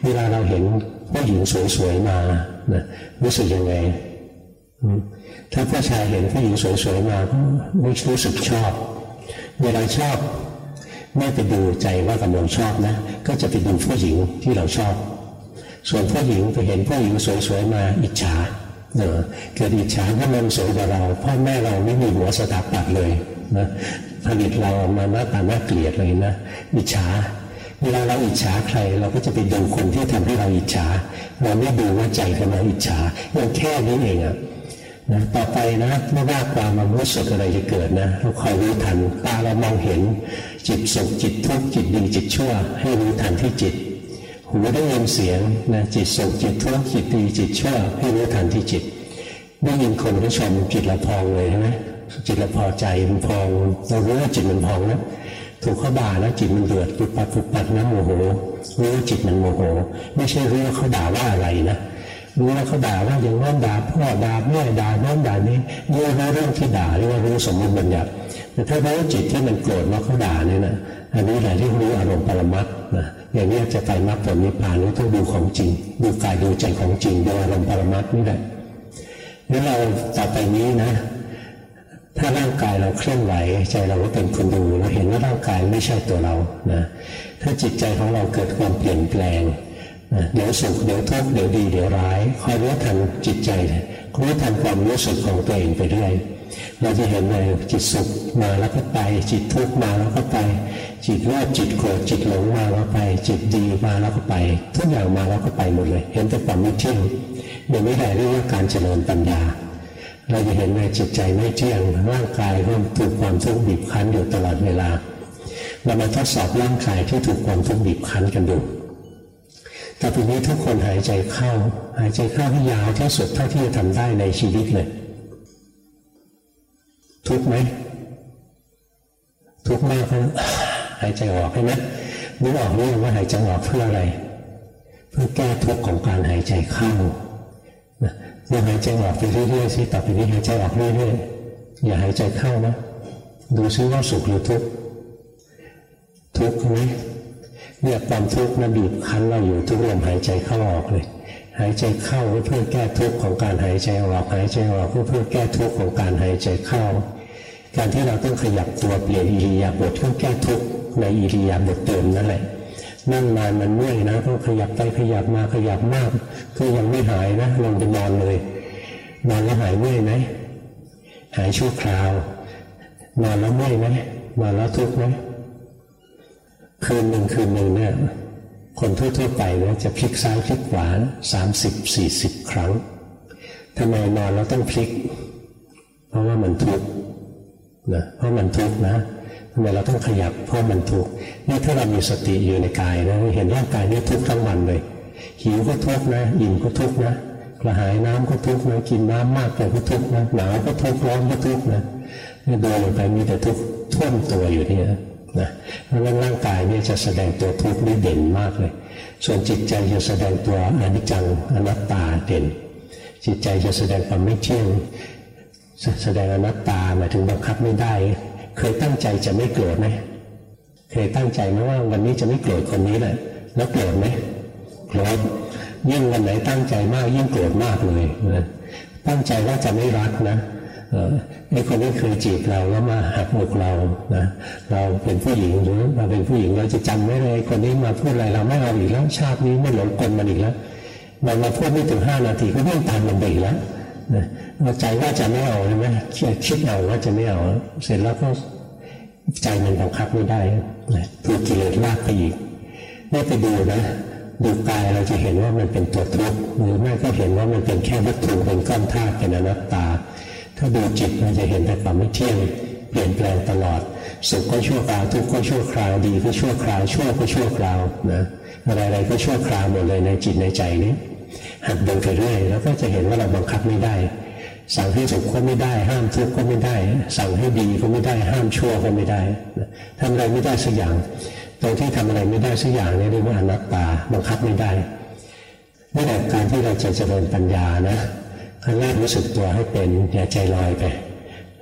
เวลาเราเห็นผู้หญิงสวยๆมานะรู้สึกยังไงถ้าผู้ชายเห็นผู้หญิงสวยๆมาก็ไม่รู้สึกชอบ เวลาชอบไม่ไปดูใจว่ากำลังชอบนะ ก็จะไปดูผู้หญิงที่เราชอบ ส่วนผู้หญิงไปเห็นผู้หญิงสวยๆมาอิจฉา นอเกิดอิจฉาว่ามันสวยกว่าเรา พ่อแม่เราไม่มีหัวสถาปัตย์เลยนะผลิตเรามาหน้าตาน่าเกลียดเลยนะอิจฉาเวลาเราอิจฉาใคร เราก็จะไปดูคนที่ทำให้เราอิจฉา เราไม่ดูว่าใจกำลังอิจฉาอย่างแค่นี้เองอะนะต่อไปนะไม่ว่าความมารู้สึกอะไรจะเกิดนะเราคอยรู้ทันตาเรามองเห็น จิตสุขจิตทุกข์จิตดีจิตชั่ว ให้รู้ทันที่จิต หูได้ยินเสียงนะจิตสุขจิตทุกข์จิตดีจิตชั่วให้รู้ทันที่จิตได้ยินคนเขาชมจิตละพองเลยใช่ไหมจิตละพอใจมันพองเรารู้ว่าจิตมันพองนะถูกเขาด่าแล้วจิตมันเดือดปุบปับปุบปับนะโมโหรู้ว่าจิตมันโมโห ไม่ใช่รู้ว่าเขาด่าว่าอะไรนะรู้ว่าเขาด่าว่าอย่างนั้นด่าพ่อด่าแม่ด่าน้องด่านี้นี่รู้เรื่องที่ด่าเรียกว่ารู้สมมติบัญญัติแต่ถ้ารู้จิตที่มันโกรธว่าเขาด่าเนี่ยนะ อันนี้แหละที่รู้อารมณ์ปรมัตนะอย่างนี้จะไปมรรคผลนิพพานนี่ต้องดูของจริง ดูกายดูใจของจริงดูอารมณ์ปรมัตนี่แหละนี่เราต่อไปนี้นะ ถ้าร่างกายเราเคลื่อนไหวใจเราก็เป็นคนดูเราเห็นว่าร่างกายไม่ใช่ตัวเรานะถ้าจิตใจของเราเกิดความเปลี่ยนแปลงเดี๋ยวสุขเดี๋ยวทุกข์เดี๋ยวดีเดี๋ยวร้ายคอยรู้ทันจิตใจรู้ทันความรู้สึกของตัวเองไปเรื่อย เราจะเห็นเลยจิตสุขมาแล้วก็ไป จิตทุกข์มาแล้วก็ไป จิตโลภจิตโกรธจิตหลงมาแล้วไป จิตดีมาแล้วก็ไป ทุกอย่างมาแล้วก็ไปหมดเลย เห็นแต่ความไม่เที่ยงอย่างนี้แหละเรียกว่าการเจริญปัญญา เราจะเห็นในจิตใจไม่เที่ยงร่างกายก็ถูกความทุกข์บีบคั้นอยู่ตลอดเวลาเรามาทดสอบร่างกายที่ถูกความทุกข์บีบคั้นกันดูแต่อไปนี้ทุกคนหายใจเข้า หายใจเข้าให้ยาวที่สุดเท่าที่จะทำได้ในชีวิตเลย ทุกไหมทุกมากนะหายใจออกใช่ไหมนึกออกหรือยังว่าหายใจออกเพื่ออะไร เพื่อแก้ทุกข์ของการหายใจเข้าอย่าหายใจออกไปเรื่อยๆสิต่อไปนี้หายใจออกเรื่อยๆอย่าหายใจเข้านะดูซิว่าสุขหรือทุกข์ทุกข์ไหมเนี่ยความทุกข์นะบีบคั้นเราอยู่ทุกลมหายใจเข้าออกเลย หายใจเข้าเพื่อแก้ทุกข์ของการหายใจออกหายใจออกเพื่อแก้ทุกข์ของการหายใจเข้า การที่เราต้องขยับตัวเปลี่ยนอิริยาบถเพื่อแก้ทุกข์ในอิริยาบถเดิมนั่นแหละนั่งนานมันเมื่อยนะต้องขยับไปขยับมาขยับมากก็ยังไม่หายนะลงไปนอนเลย นอนแล้วหายเมื่อยไหมหายชั่วคราวนอนแล้วเมื่อยไหมนอนแล้วทุกข์ไหมคืนหนึ่งคืนหนึ่งเนี่ยคนทั่วๆไปเนี่ยจะพลิกซ้ายพลิกขวาสามสิบสี่สิบครั้งทำไมนอนแล้วต้องพลิก เพราะว่ามันทุกข์ นะเพราะมันทุกข์นะทำไมเราต้องขยับเพราะมันทุกข์นี่ถ้าเรามีสติอยู่ในกายนะเห็นร่างกายนี่ทุกข์ทั้งวันเลยหิวก็ทุกข์นะอิ่มก็ทุกข์นะกระหายน้ำก็ทุกข์นะกินน้ำมากไปก็ทุกข์นะหนาวก็ทุกข์ร้อนก็ทุกข์นะนี่ดูลงไปมีแต่ทุกข์ท่วมตัวอยู่นี่นะนะเพราะฉะนั้นร่างกายนี่จะแสดงตัวทุกข์ได้เด่นมากเลย ส่วนจิตใจจะแสดงตัวอนิจจังอนัตตาเด่น จิตใจจะแสดงความไม่เที่ยง แสดงอนัตตาหมายถึงบังคับไม่ได้ เคยตั้งใจจะไม่โกรธไหมเคยตั้งใจไหมว่าวันนี้จะไม่โกรธคนนี้แหละแล้วโกรธไหมโกรธยิ่งวันไหนตั้งใจมากยิ่งโกรธมากเลยนะตั้งใจว่าจะไม่รักนะไอ้คนนี้เคยจีบเราแล้วมาหักอกเรานะเราเป็นผู้หญิงหรือเราเป็นผู้หญิงเราจะจำไม่เลยคนนี้มาพูดอะไรเราไม่เอาอีกแล้วชาตินี้ไม่หลงกลมันอีกแล้วมันมาพูดไม่ถึงห้านาทีก็วิ่งตามมันไปอีกแล้ว นะใจว่าจะไม่เอาใช่ไหมคิดเอาว่าจะไม่เอา เสร็จแล้วก็ใจมันบังคับไม่ได้ถูกกิเลสลากไปอีกไม่ไปดูนะดูกายเราจะเห็นว่ามันเป็นตัวทุกข์หรือไม่ก็เห็นว่ามันเป็นแค่วัตถุเป็นก้อนธาตุเป็นอนัตตา ถ้าดูจิตเราจะเห็นแต่ความไม่เที่ยงเปลี่ยนแปลงตลอด สุขก็ชั่วคราวทุกข์ก็ชั่วคราวดีก็ชั่วคราวชั่วก็ชั่วคราวนะอะไรๆก็ชั่วคราวหมดเลยในจิตในใจนี้ หัดดูไปเรื่อยแล้วก็จะเห็นว่าเราบังคับไม่ได้ สั่งให้สุขก็ไม่ได้ ห้ามทุกข์ก็ไม่ได้ สั่งให้ดีก็ไม่ได้ ห้ามชั่วก็ไม่ได้ทำอะไรไม่ได้สักอย่างตรงที่ทำอะไรไม่ได้สักอย่างนี่เรียกว่าอนัตตาบังคับไม่ได้นี่แหละการที่เราจะเจริญปัญญานะขั้นแรกรู้สึกตัวให้เป็นอย่าใจลอยไป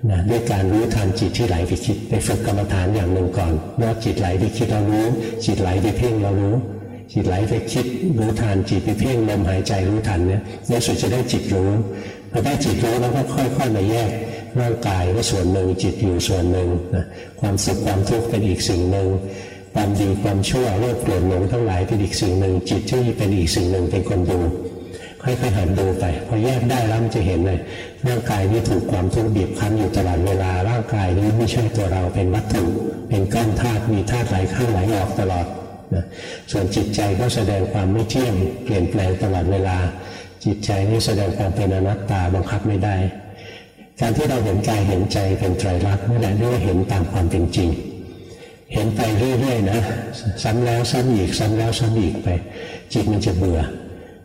นะด้วยการรู้ทันจิตที่ไหลไปคิดไปฝึกกรรมฐานอย่างหนึ่งก่อนเมื่อจิตไหลไปคิดเรารู้ จิตไหลไปเพ่งเรารู้ จิตไหลไปคิดรู้ทันจิตไปเพ่งลมหายใจรู้ทันเนี่ยในสุดจะได้จิตรู้พอได้จิตรู้แล้วก็ค่อยๆมาแยกร่างกายก็ส่วนหนึ่งจิตอยู่ส่วนหนึ่งนะความสุขความทุกข์เป็นอีกสิ่งหนึ่งความดีความชั่วโลภโกรธหลงทั้งหลายเป็นอีกสิ่งหนึ่งจิตที่เป็นอีกสิ่งหนึ่งเป็นคนดูค่อยๆหันดูไปพอแยกได้แล้วมันจะเห็นเลยร่างกายนี้ถูกความทุกข์บีบคั้นอยู่ตลอดเวลาร่างกายนี้ไม่ใช่ตัวเราเป็นวัตถุ เป็นก้อนธาตุมีธาตุไหลเข้าไหลออกตลอด นะส่วนจิตใจก็แสดงความไม่เที่ยงเปลี่ยนแปลงตลอดเวลา จิตใจนี้แสดงความเป็นอนัตตาบังคับไม่ได้ การที่เราเห็นกายเห็นใจเป็นไตรลักษณ์นี่แหละเรียกว่าเห็นตามความเป็นจริง เห็นไปเรื่อยๆนะ ซ้ำแล้วซ้ำอีกซ้ำแล้วซ้ำอีกไป จิตมันจะเบื่อ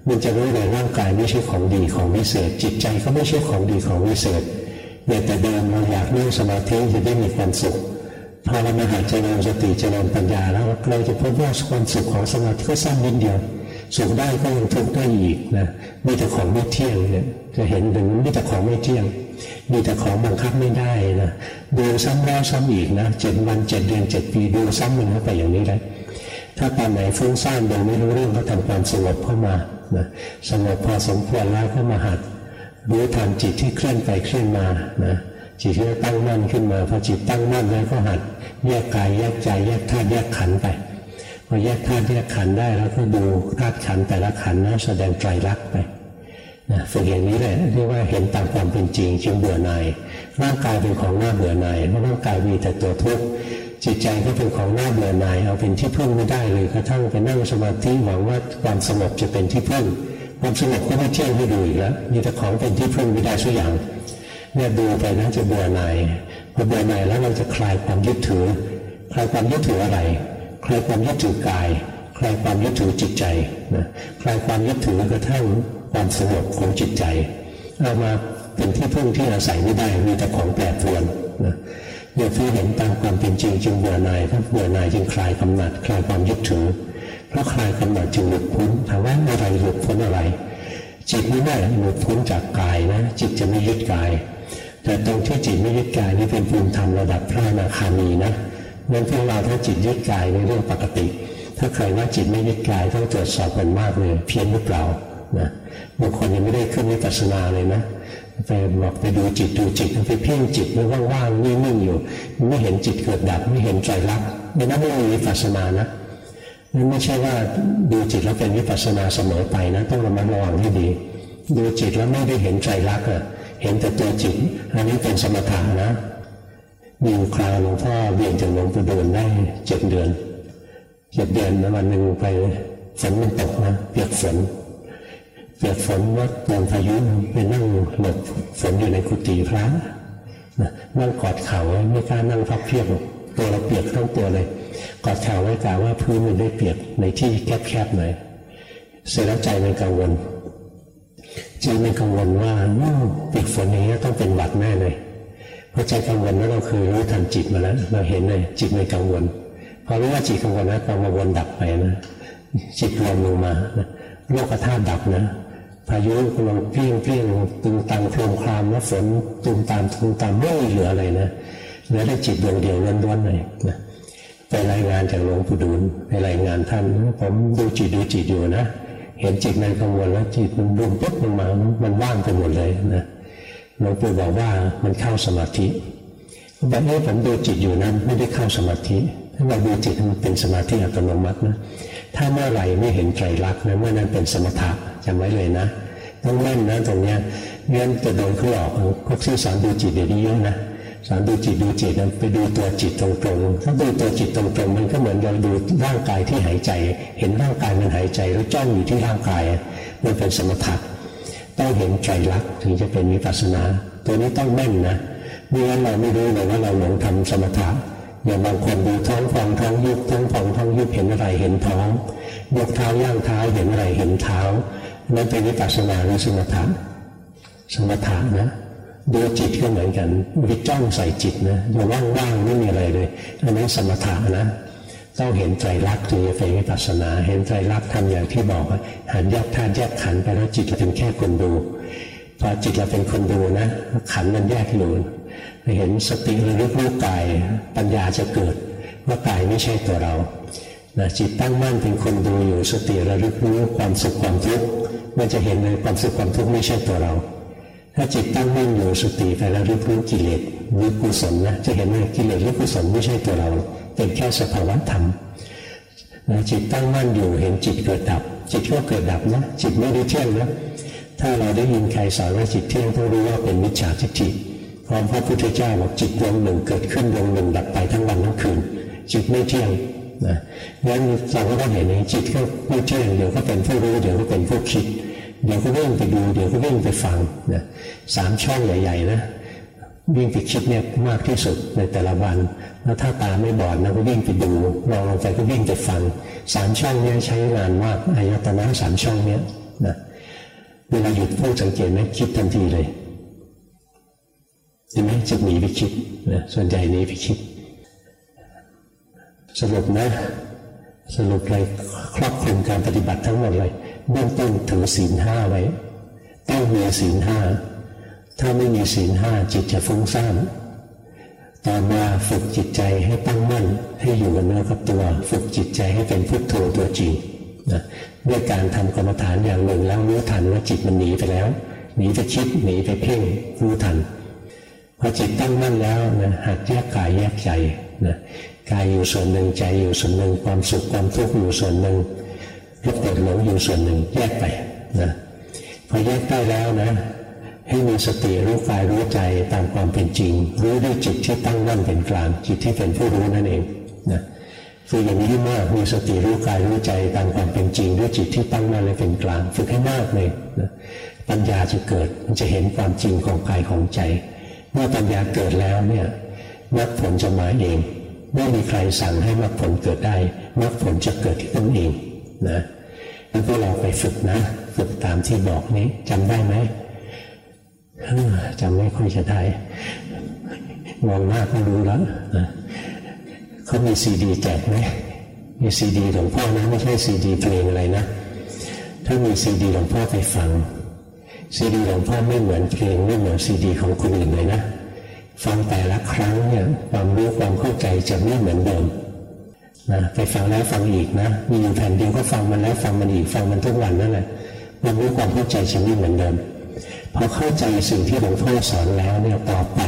มันจะรู้เลยร่างกายไม่ใช่ของดีของวิเศษ จิตใจก็ไม่ใช่ของดีของวิเศษเนี่ยแต่เดิมเราอยากนั่งสมาธิจะได้มีความสุข พอเรามาหัดเจริญสติเจริญปัญญาแล้วเราจะพบว่าความสุขของสมาธิก็สั้นนิดเดียวสุขได้ก็ยังทุกข์ได้อีกนะมีแต่ของไม่เที่ยงเนี่ยจะเห็นถึงมีแต่ของไม่เที่ยง มีแต่ของบังคับไม่ได้นะดูซ้ำแล้วซ้ำอีกนะเจ็ดวันเจ็ดเดือนเจ็ดปีดูซ้ำมันเข้าไปอย่างนี้เลยถ้าตอนไหนฟุ้งซ่านดูไม่รู้เรื่องก็ทำความสงบเข้ามานะสงบพอสมควรแล้วก็มาหัดรู้ทันจิตที่เคลื่อนไปเคลื่อนมานะจิตที่ตั้งมั่นขึ้นมาพอจิตตั้งมั่นแล้วก็หัด แยกกายแยกใจแยกธาตุแยกขันไปพอแยกธาตุแยกขันได้แล้วก็ดูธาตุขันแต่ละขันนะแสดงไตรลักษณ์ไปนะฝึกอย่างนี้แหละเรียกว่าเห็นตามความเป็นจริงจึงเบื่อหน่ายร่างกายเป็นของหน้าเบื่อหน่ายเพราะร่างกายมีแต่ตัวทุกข์จิตใจก็เป็นของหน้าเบื่อหน่ายเอาเป็นที่พึ่งไม่ได้เลยกระทั่งไปนั่งสมาธิหวังว่าความสงบจะเป็นที่พึ่งความสงบก็ไม่เที่ยงให้ดูอีกแล้วมีแต่ของเป็นที่พึ่งไม่ได้สักอย่างเนี่ยดูไปนะจะเบื่อหน่าย พอเบื่อหน่ายแล้วเราจะคลายความยึดถือ คลายความยึดถืออะไร คลายความยึดถือกาย คลายความยึดถือจิตใจนะคลายความยึดถือกระทั่งความสงบของจิตใจ เอามาเป็นที่พึ่งที่อาศัยไม่ได้มีแต่ของแปรปรวนนะเนี่ยที่เห็นตามความเป็นจริงจึงเบื่อหน่ายถ้าเบื่อหน่ายจึงคลายกำหนัดคลายความยึดถือเพราะคลายกำหนัดจึงหลุดพ้นถามว่าอะไรหลุดพ้นอะไร จิตนี่แหละหลุดพ้นจากกายนะ จิตจะไม่ยึดกาย แต่ตรงที่จิตไม่ยึดกายนี่เป็นภูมิธรรมระดับพระอนาคามีนะงั้นพวกเราถ้าจิตยึดกายในเรื่องปกติ ถ้าใครว่าจิตไม่ยึดกายต้องตรวจสอบกันมากเลยเพี้ยนหรือเปล่านะบางคนยังไม่ได้ขึ้นวิปัสสนาเลยนะไปบอกไปดูจิตดูจิตไปเพ่งจิตมันว่างๆนิ่งๆอยู่ ไม่เห็นจิตเกิดดับไม่เห็นใจรักในนั้นไม่มีวิปัสสนานะนั่นไม่ใช่ว่าดูจิตแล้วเป็นวิปัสสนาเสมอไปนะ ต้องระมัดระวังให้ดี ดูจิตแล้วไม่ได้เห็นใจรักอะ เห็นแต่ตัวจิตอันนี้เป็นสมถะนะมีคราวหลวงพ่อเบียนจากหลวงปู่ดูลได้เจ็ดเดือนเจ็ดเดือนนะวันหนึ่งไปฝนมันตกนะเปียกฝนเปียกฝนว่าโดนพายุไปนั่งหลบฝนอยู่ในกุฏิพระนะนั่งกอดเข่าไม่กล้านั่งพับเพียบตัวเราเปียกทั้งตัวเลย กอดเข่าไว้กะว่าพื้นมันได้เปียกในที่แคบๆหน่อยเสร็จแล้วใจมันกังวล ใจมันกังวลว่าเปีกฝนอย่างนี้ต้องเป็นหวัดแน่เลยเพราะใจกังวลแล้วเราคือรู้ทันจิตมาแล้วเราเห็นเลยจิตไม่กังวลพอรู้ว่าจิตกังวลนะความกังวลดับไปนะจิตรวมลงมาโลกธาตุดับนะพายุกำลังเพี้ยงเพี้ยงตึงตังโครมครามแล้วฝนตุมตามตุมตามไม่เหลืออะไรนะเหลือได้จิตดวงเดียวล้วนๆเลยนะไปรายงานจากหลวงปู่ดูลไปรายงานท่านผมดูจิตดูจิตอยู่นะ เห็นจิตมันกังวลแล้วจิตมันรวมปุ๊บลงมา มันว่างไปหมดเลยนะหลวงปู่บอกว่ามันเข้าสมาธิแบบนี้ผมดูจิตอยู่นั้นไม่ได้เข้าสมาธิ ถ้าเราดูจิตมันเป็นสมาธิอัตโนมัตินะ ถ้าเมื่อไหร่ไม่เห็นไตรลักษณ์นะเมื่อนั้นเป็นสมถะจำไว้เลยนะต้องเล่นนะตรงเนี้ยเงื่อนจะโดนเขาหลอกพวกที่สอนดูจิตเดี๋ยวนี้เยอะนะ สอนดูจิตดูจิตนะไปดูตัวจิตตรงๆถ้าดูตัวจิตตรงๆมันก็เหมือนเราดูร่างกายที่หายใจ เห็นร่างกายมันหายใจแล้วจ้องอยู่ที่ร่างกาย มันเป็นสมถะต้องเห็นไตรลักษณ์ถึงจะเป็นวิปัสสนา ตัวนี้ต้องแม่นนะไม่งั้นเราไม่รู้เลยว่าเราหลงทำสมถะอย่างบางคนดูท้องฟองท้องยุบท้องฟองท้องยุบเห็นอะไรเห็นท้องยกเท้าย่างเท้าเห็นอะไรเห็นเท้านั่นเป็นวิปัสสนาหรือสมถะสมถะนะ ดูจิตก็เหมือนกันวิจ้องใส่จิตนะอยู่ว่างๆไม่มีอะไรเลยอันนั้นสมถะนะต้องเห็นใจรักถึงจะเป็นวิปัสสนา เห็นใจรักทำอย่างที่บอกหันแยกธาตุแยกขันไปแล้วจิตเราเป็นแค่คนดูพอจิตเราเป็นคนดูนะ ขันมันแยกอยู่เห็นสติระลึกรู้กายปัญญาจะเกิดว่ากายไม่ใช่ตัวเรานะจิตตั้งมั่นเป็นคนดูอยู่สติระลึกรู้ความสุขความทุกข์มันจะเห็นเลยความสุขความทุกข์ไม่ใช่ตัวเรา ถ้าจิตตั้งมั่นอยู่สติไประลึกรู้กิเลสหรือกุศลนะจะเห็นเลยกิเลสหรือกุศลไม่ใช่ตัวเรา เป็นแค่สภาวะธรรมนะจิตตั้งมั่นอยู่เห็นจิตเกิดดับ จิตก็เกิดดับนะจิตไม่ได้เที่ยงนะถ้าเราได้ยินใครสอนว่าจิตเที่ยงต้องรู้ว่าเป็นมิจฉาทิฏฐิพราะพระพุทธเจ้าบอกจิตดวงหนึ่งเกิดขึ้นดวงหนึ่งดับไปทั้งวันทั้งคืน จิตไม่เที่ยงนะงั้นเราก็ต้องเห็นในจิตก็ไม่เที่ยงเดี๋ยวก็เป็นผู้รู้เดี๋ยวก็เป็นผู้คิด เดี๋ยวก็วิ่งไปดูเดี๋ยวก็วิ่งไปฟังนะสามช่องใหญ่ๆนะวิ่งไปคิดเนี่ยมากที่สุดในแต่ละวัน แล้วถ้าตาไม่บอดนะก็วิ่งไปดูลองลงไปก็วิ่งไปฟังสามช่องเนี้ใช้งานมากอายตนะสามช่องเนี้ยนะเวลาหยุดพูดสังเกตไหมคิดทันทีเลยใช่ไหมจะหนีไปคิดนะส่วนใหญ่หนีไปคิด สรุปนะ สรุปเลยครอบคลุมการปฏิบัติทั้งหมดเลย เบื้องต้นถือศีลห้าไว้ ต้องมีศีลห้า ถ้าไม่มีศีลห้าจิตจะฟุ้งซ่านต่อมาฝึกจิตใจให้ตั้งมั่นให้อยู่กับเนื้อกับตัว ฝึกจิตใจให้เป็นพุทโธตัวจริงนะด้วยการทำกรรมฐานอย่างหนึ่งแล้วรู้ทันว่าจิตมันหนีไปแล้ว หนีไปคิดหนีไปเพ่งรู้ทันพอจิตตั้งมั่นแล้วนะหัดแยกกายแยกใจนะกายอยู่ส่วนหนึ่งใจอยู่ส่วนหนึ่งความสุขความทุกข์อยู่ส่วนหนึ่ง รูปเกิดหลงอยู่ส่วนหนึ่งแยกไปนะพอแยกได้แล้วนะ ให้มีสติรู้กายรู้ใจตามความเป็นจริง รู้ด้วยจิตที่ตั้งมั่นเป็นกลางจิตที่เป็นผู้รู้นั่นเองนะฝึกอย่างนี้มากมีสติรู้กายรู้ใจตามความเป็นจริงด้วยจิตที่ตั้งมั่นและเป็นกลางฝึกให้มากเลยนะปัญญาจะเกิดมันจะเห็นความจริงของกายของใจ เมื่อปัญญาเกิดแล้วเนี่ยมรรคผลจะมาเองไม่มีใครสั่งให้มรรคผลเกิดได้มรรคผลจะเกิดขึ้นเองนะ แล้วก็เราไปฝึกนะ ฝึกตามที่บอกนี้จำได้ไหมจำไม่ค่อยจะได้มองหน้าก็รู้แล้วนะเขามีซีดีแจกไหมมีซีดีหลวงพ่อนะไม่ใช่ซีดีเพลงอะไรนะ ถ้ามีซีดีหลวงพ่อไปฟังซีดีหลวงพ่อไม่เหมือนเพลงไม่เหมือนซีดีของคนอื่นเลยนะ ฟังแต่ละครั้งเนี่ยความรู้ความเข้าใจจะไม่เหมือนเดิม นะไปฟังแล้วฟังอีกนะมีอยู่แผ่นเดียวก็ฟังมันแล้วฟังมันอีกฟังมันทุกวันนั่นแหละความรู้ความเข้าใจจะไม่เหมือนเดิมพอเข้าใจสิ่งที่หลวงพ่อสอนแล้วเนี่ยต่อไป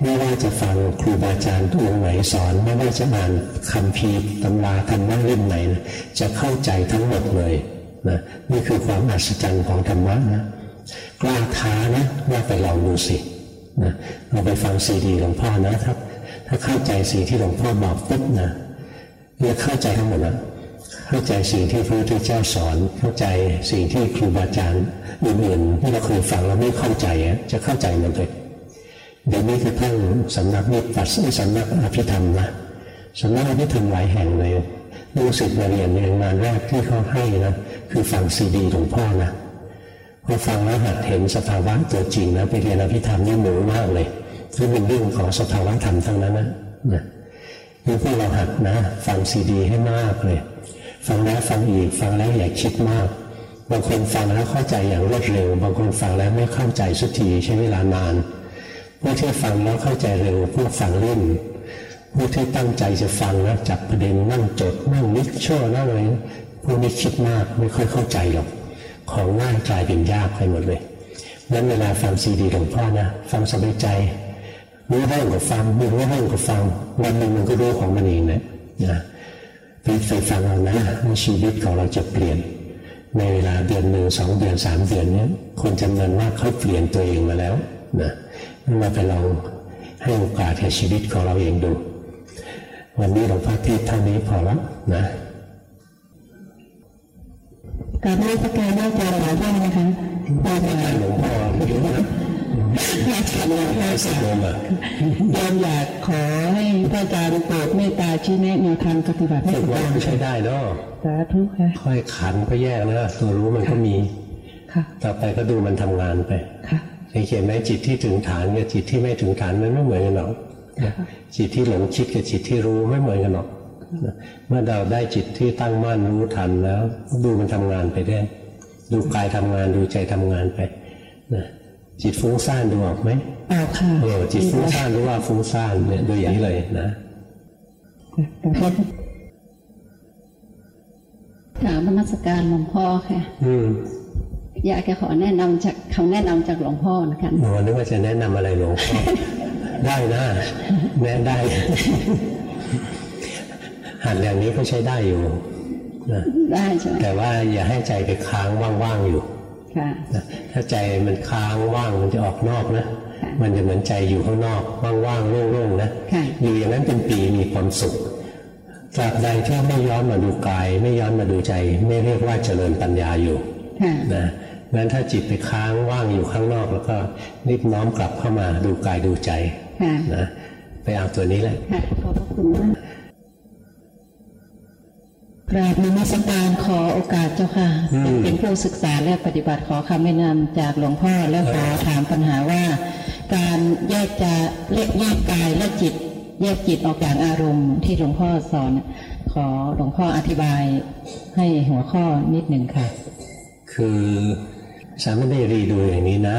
ไม่ว่าจะฟังครูบาอาจารย์ตัวไหนสอน ไม่ว่าจะอ่านคำพีตำราธรรมะเล่มไหนจะเข้าใจทั้งหมดเลยนะนี่คือความอัศจรรย์ของธรรมะนะกล้าท้านะว่าไปลองดูสินะเราไปฟังซีดีหลวงพ่อนะถ้าถ้าเข้าใจสิ่งที่หลวงพ่อบอกปุ๊บนะ จะเข้าใจทั้งหมดนะเข้าใจสิ่งที่พระพุทธเจ้าสอน เข้าใจสิ่งที่ครูบาอาจารย์อื่นๆที่เราเคยฟังแล้วไม่เข้าใจจะเข้าใจหมดเลยเดี๋ยวนี้คือทั้งสำนักนิพพานสำนักอภิธรรมนะสำนักอภิธรรมหลายแห่งเลยลูกศิษย์มาเรียนเนี่ยงานแรกที่เขาให้นะคือฟังซีดีหลวงพ่อนะพอฟังแล้วหัดเห็นสภาวะตัวจริงนะไปเรียนอภิธรรมนี่หนูมากเลยคือเป็นเรื่องของสภาวะธรรมทั้งนั้นนะ นะนี่เราหัดนะ ฟังซีดีให้มากเลย ฟังแล้วฟังอีก ฟังแล้วอย่าคิดมาก บางคนฟังแล้วเข้าใจอย่างรวดเร็ว บางคนฟังแล้วไม่เข้าใจสักทีใช้เวลานานพวกที่ฟังแล้วเข้าใจเร็วพวกฟังเล่นพวกที่ตั้งใจจะฟังนะจับประเด็นนั่งจดนั่งนิกโชนั่งอะไรพวกนี้คิดมากไม่ค่อยเข้าใจหรอก ของง่ายกลายเป็นยากไปหมดเลยนั้นเวลาฟังซีดีหลวงพ่อนะ ฟังสบายใจ เรื่องก็ฟังไม่รู้เรื่องก็ฟังวันหนึ่งมันก็รู้ของมันเองนะนะไปไปฟังเอานะชีวิตของเราจะเปลี่ยน ในเวลาเดือนหนึ่งสองเดือนสามเดือนนี้คนจำนวนมากเขาเปลี่ยนตัวเองมาแล้วนะเราไปลองให้โอกาสแก่ชีวิตของเราเองดู วันนี้หลวงพ่อเทศเท่านี้พอแล้วนะการไม่ประการน่าจะหลายท่านนะคะตามมาหลวงพ่อเยอะนะ อยากทำงานให้สักยอมอยากขอให้พระอาจารย์โปรดเมตตาชี้แนะแนวทางปฏิบัติให้ถูกต้องใช้ได้เนาะสาธุค่ะค่อยขันก็แยกนะตัวรู้มันก็มีค่ะต่อไปก็ดูมันทำงานไปค่ะเขียนไหมจิตที่ถึงฐานกับจิตที่ไม่ถึงฐานมันไม่เหมือนกันหรอกจิตที่หลงคิดกับจิตที่รู้ไม่เหมือนกันหรอกเมื่อเราได้จิตที่ตั้งมั่นรู้ทันแล้ว ดูมันทำงานไปได้ ดูกายทำงานดูใจทำงานไปนะ จิตฟุ้งซ่านดูออกไหมออกค่ะโอ้จิตฟุ้งซ่านรู้ว่าฟุ้งซ่านเนี่ยดูอย่างนี้เลยนะถามนมัสการหลวงพ่อค่ะอืมอยากจะขอแนะนำจากคำแนะนำจากหลวงพ่อนะคะหนูนึกว่าจะแนะนำอะไรหลวงพ่อได้นะ แนะได้หัดอย่างนี้ก็ใช้ได้อยู่ได้ใช่ไหมแต่ว่าอย่าให้ใจไปค้างว่างๆอยู่ ถ้าใจมันค้างว่างมันจะออกนอกนะ มันจะเหมือนใจอยู่ข้างนอก ว่างๆโล่งๆนะอยู่อย่างนั้นเป็นปีมีความสุขตราบใดที่ไม่ย้อนมาดูกาย ไม่ย้อนมาดูใจ ไม่เรียกว่าเจริญปัญญาอยู่นะงั้นถ้าจิตไปค้างว่างอยู่ข้างนอก แล้วก็รีบน้อมกลับเข้ามาดูกายดูใจนะไปเอาตัวนี้แหละขอบคุณมาก กราบนมัสการขอโอกาสเจ้าค่ะ เป็นผู้ศึกษาและปฏิบัติขอคำแนะนำจากหลวงพ่อแล้วขอถามปัญหาว่า การแยกจะเล็กแยกกายและจิต แยกจิตออกจากอารมณ์ที่หลวงพ่อสอน ขอหลวงพ่ออธิบายให้หัวข้อนิดหนึ่งค่ะ คือสามได้รีดูอย่างนี้นะ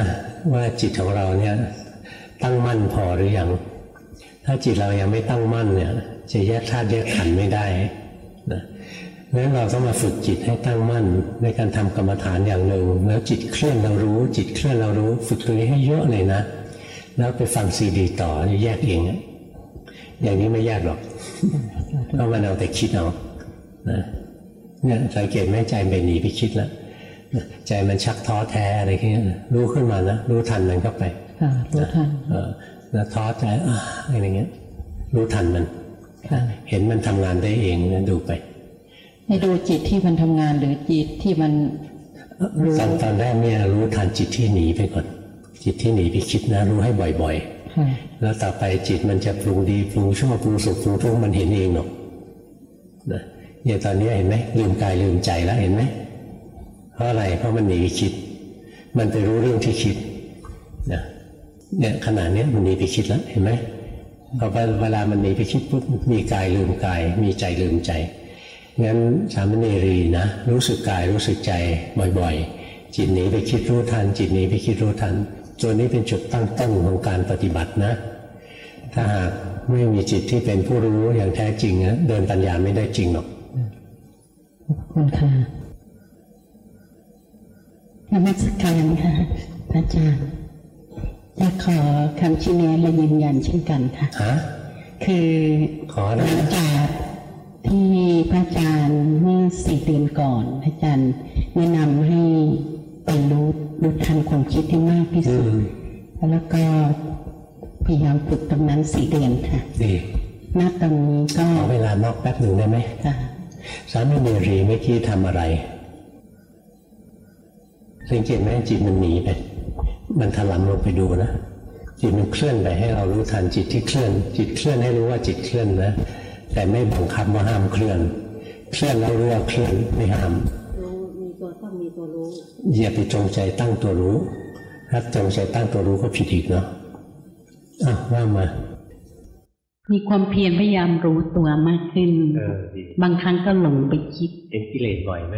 ว่าจิตของเราเนี่ยตั้งมั่นพอหรือยังถ้าจิตเรายังไม่ตั้งมั่นเนี่ยจะแยกธาตุแยกขันธ์ไม่ได้นะ งั้นเราต้องมาฝึกจิตให้ตั้งมั่นในการทำกรรมฐานอย่างหนึ่ง แล้วจิตเคลื่อนเรารู้ จิตเคลื่อนเรารู้ ฝึกตัวนี้ให้เยอะเลยนะ แล้วไปฟังซีดีต่อแยกเองอย่างนี้ไม่ยากหรอกเพราะมันเอาแต่คิดเอานะเนี่ยสังเกตไหมใจไปหนีไปคิดแล้วใจมันชักท้อแท้อะไรเงี้ยรู้ขึ้นมานะรู้ทันมันเข้าไปรู้ทันแล้วท้อใจอะไรเงี้ย รู้ทันมัน เห็นมันทำงานได้เองนะดูไป ให้ดูจิตที่มันทำงานหรือจิตที่มันตอนตอนแรกเนี่ยรู้ทันจิตที่หนีไปก่อน จิตที่หนีไปคิดนะ รู้ให้บ่อยๆแล้วต่อไปจิตมันจะปรุงดีปรุงชั่วปรุงสุขปรุงทุกข์มันเห็นเองหรอกนะอย่างตอนนี้เห็นไหมลืมกายลืมใจแล้วเห็นไหมเพราะอะไรเพราะมันหนีไปคิด มันไปรู้เรื่องที่คิดนะเนี่ยขนาดนี้มันหนีไปคิดแล้วเห็นไหมพอเวลามันหนีไปคิดปุ๊บมีกายลืมกาย มีใจลืมใจ งั้นสามเณรีนะรู้สึกกายรู้สึกใจบ่อยๆ จิตหนีไปคิดรู้ทัน จิตหนีไปคิดรู้ทัน ตัวนี้เป็นจุดตั้งต้นของการปฏิบัตินะ ถ้าหากไม่มีจิตที่เป็นผู้รู้อย่างแท้จริงนะเดินปัญญาไม่ได้จริงหรอกขอบคุณค่ะนมัสการค่ะอาจารย์จะขอคำชี้แนะและยืนยันเช่นกันค่ะ คือขอหลังจาก ที่พระอาจารย์เมื่อสี่เดือนก่อน พระอาจารย์แนะนำให้ไปรู้รู้ทันความคิดให้มากที่สุด แล้วก็พยายามฝึกตรงนั้นสี่เดือนค่ะดีณตอนนี้ก็ขอเวลานอกแป๊บหนึ่งได้ไหมค่ะสามีเมรีเมื่อกี้ทำอะไรสังเกตไหมจิตมันหนีไป มันถลำลงไปดูนะจิตมันเคลื่อนไปให้เรารู้ทันจิตที่เคลื่อน จิตเคลื่อนให้รู้ว่าจิตเคลื่อนนะ แต่ไม่บังคับว่าห้ามเคลื่อน เคลื่อนแล้วรู้ว่าเคลื่อนไม่ห้ามรู้มีตัวต้องมีตัวรู้อย่าไปจงใจตั้งตัวรู้ถ้าจงใจตั้งตัวรู้ก็ผิดอีกเนาะอ้าวว่ามามีความเพียรพยายามรู้ตัวมากขึ้นเออดีบางครั้งก็หลงไปคิดเห็นกิเลสบ่อยไหม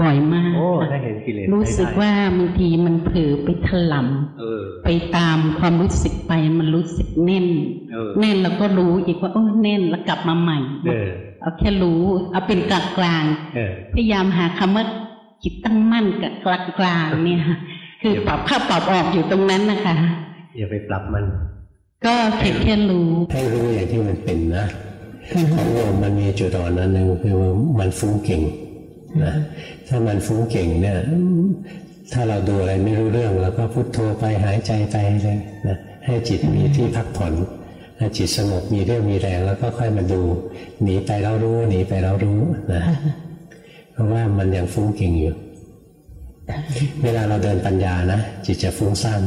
บ่อยมากโอ้ค่ะได้เห็นกิเลสรู้สึกได้ว่าบางทีมันเผลอไปถลเออำไปตามความรู้สึกไปมันรู้สึกแน่นเออแน่นแล้วก็รู้อีกว่าโอ้แน่นแล้วกลับมาใหม่เออเอาแค่รู้เอาเป็นกลางกลางเออๆพยายามหาคำว่าจิตตั้งมั่นกับกลางกลางๆเนี่ยค่ะคือปรับเข้าปรับออกอยู่ตรงนั้นนะคะอย่าไปปรับมัน ก็เพียงแค่รู้ให้รู้อย่างที่มันเป็นนะของโยมมันมีจุดอ่อนอันหนึ่งคือว่ามันฟุ้งเก่ง นะถ้ามันฟุ้งเก่งเนี่ยถ้าเราดูอะไรไม่รู้เรื่องแล้วก็พุโทโธไปหายใจไปเลยนะให้จิตมีที่พักผ่อนถ้าจิตสงบมีเรี่ยวมีแรงแล้วก็ค่อยมาดู หนีไปแล้วรู้หนีไปแล้วรู้นะเพราะว่ามันยังฟุ้งเก่งอยู่ เวลาเราเดินปัญญานะจิตจะฟุ้งซ่าน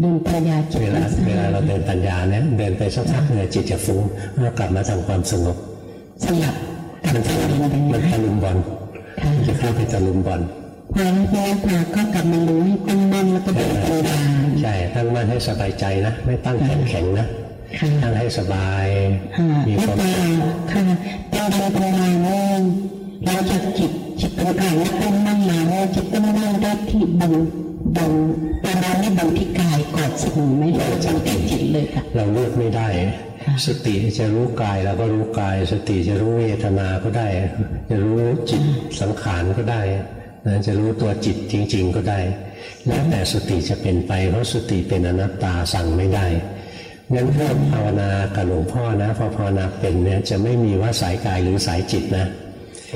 เดินปัญญาจิตเวลาเวลาเราเดินปัญญาเนี่ยเดินไปสักพักเนี่ยจิตจะฟุ้งแล้วกลับมาทำความสงบสลับกับมันทางมันไปมันนะตะลุมบอลค่ะมัน จะเข้าไปตะลุมบอลพอแล้วแล้วพอก็กลับมารู้ให้ตั้งมั่นแล้วก็เดินปัญญาใช่ตั้งมั่นให้สบายใจนะ ไม่ตั้งแข็งแข็งๆนะค่ะตั้งให้สบายค่ะมีแล้วความก็ค่ะเป็นเดินปัญญาเนี่ยเราจะจิตจิตเป็นอ่านแล้วตั้งมั่นมาเนี่ยจิตตั้งมั่นได้ที่บนบนตอนนั้นนี่บนที่กายกอดสมุนไหมเราจำเป็นจิตเลยค่ะ เราเลือกไม่ได้ สติจะรู้กายเราก็รู้กาย สติจะรู้เวทนาก็ได้ จะรู้จิตสังขารก็ได้นะจะรู้ตัวจิตจริง ๆ ก็ได้ แล้วแต่สติจะเป็นไปเพราะสติเป็นอนัตตาสั่งไม่ได้งั้นถ้าภาวนากับหลวงพ่อนะพอภาวนาเป็นเนี่ยจะไม่มีว่าสายกายหรือสายจิตนะ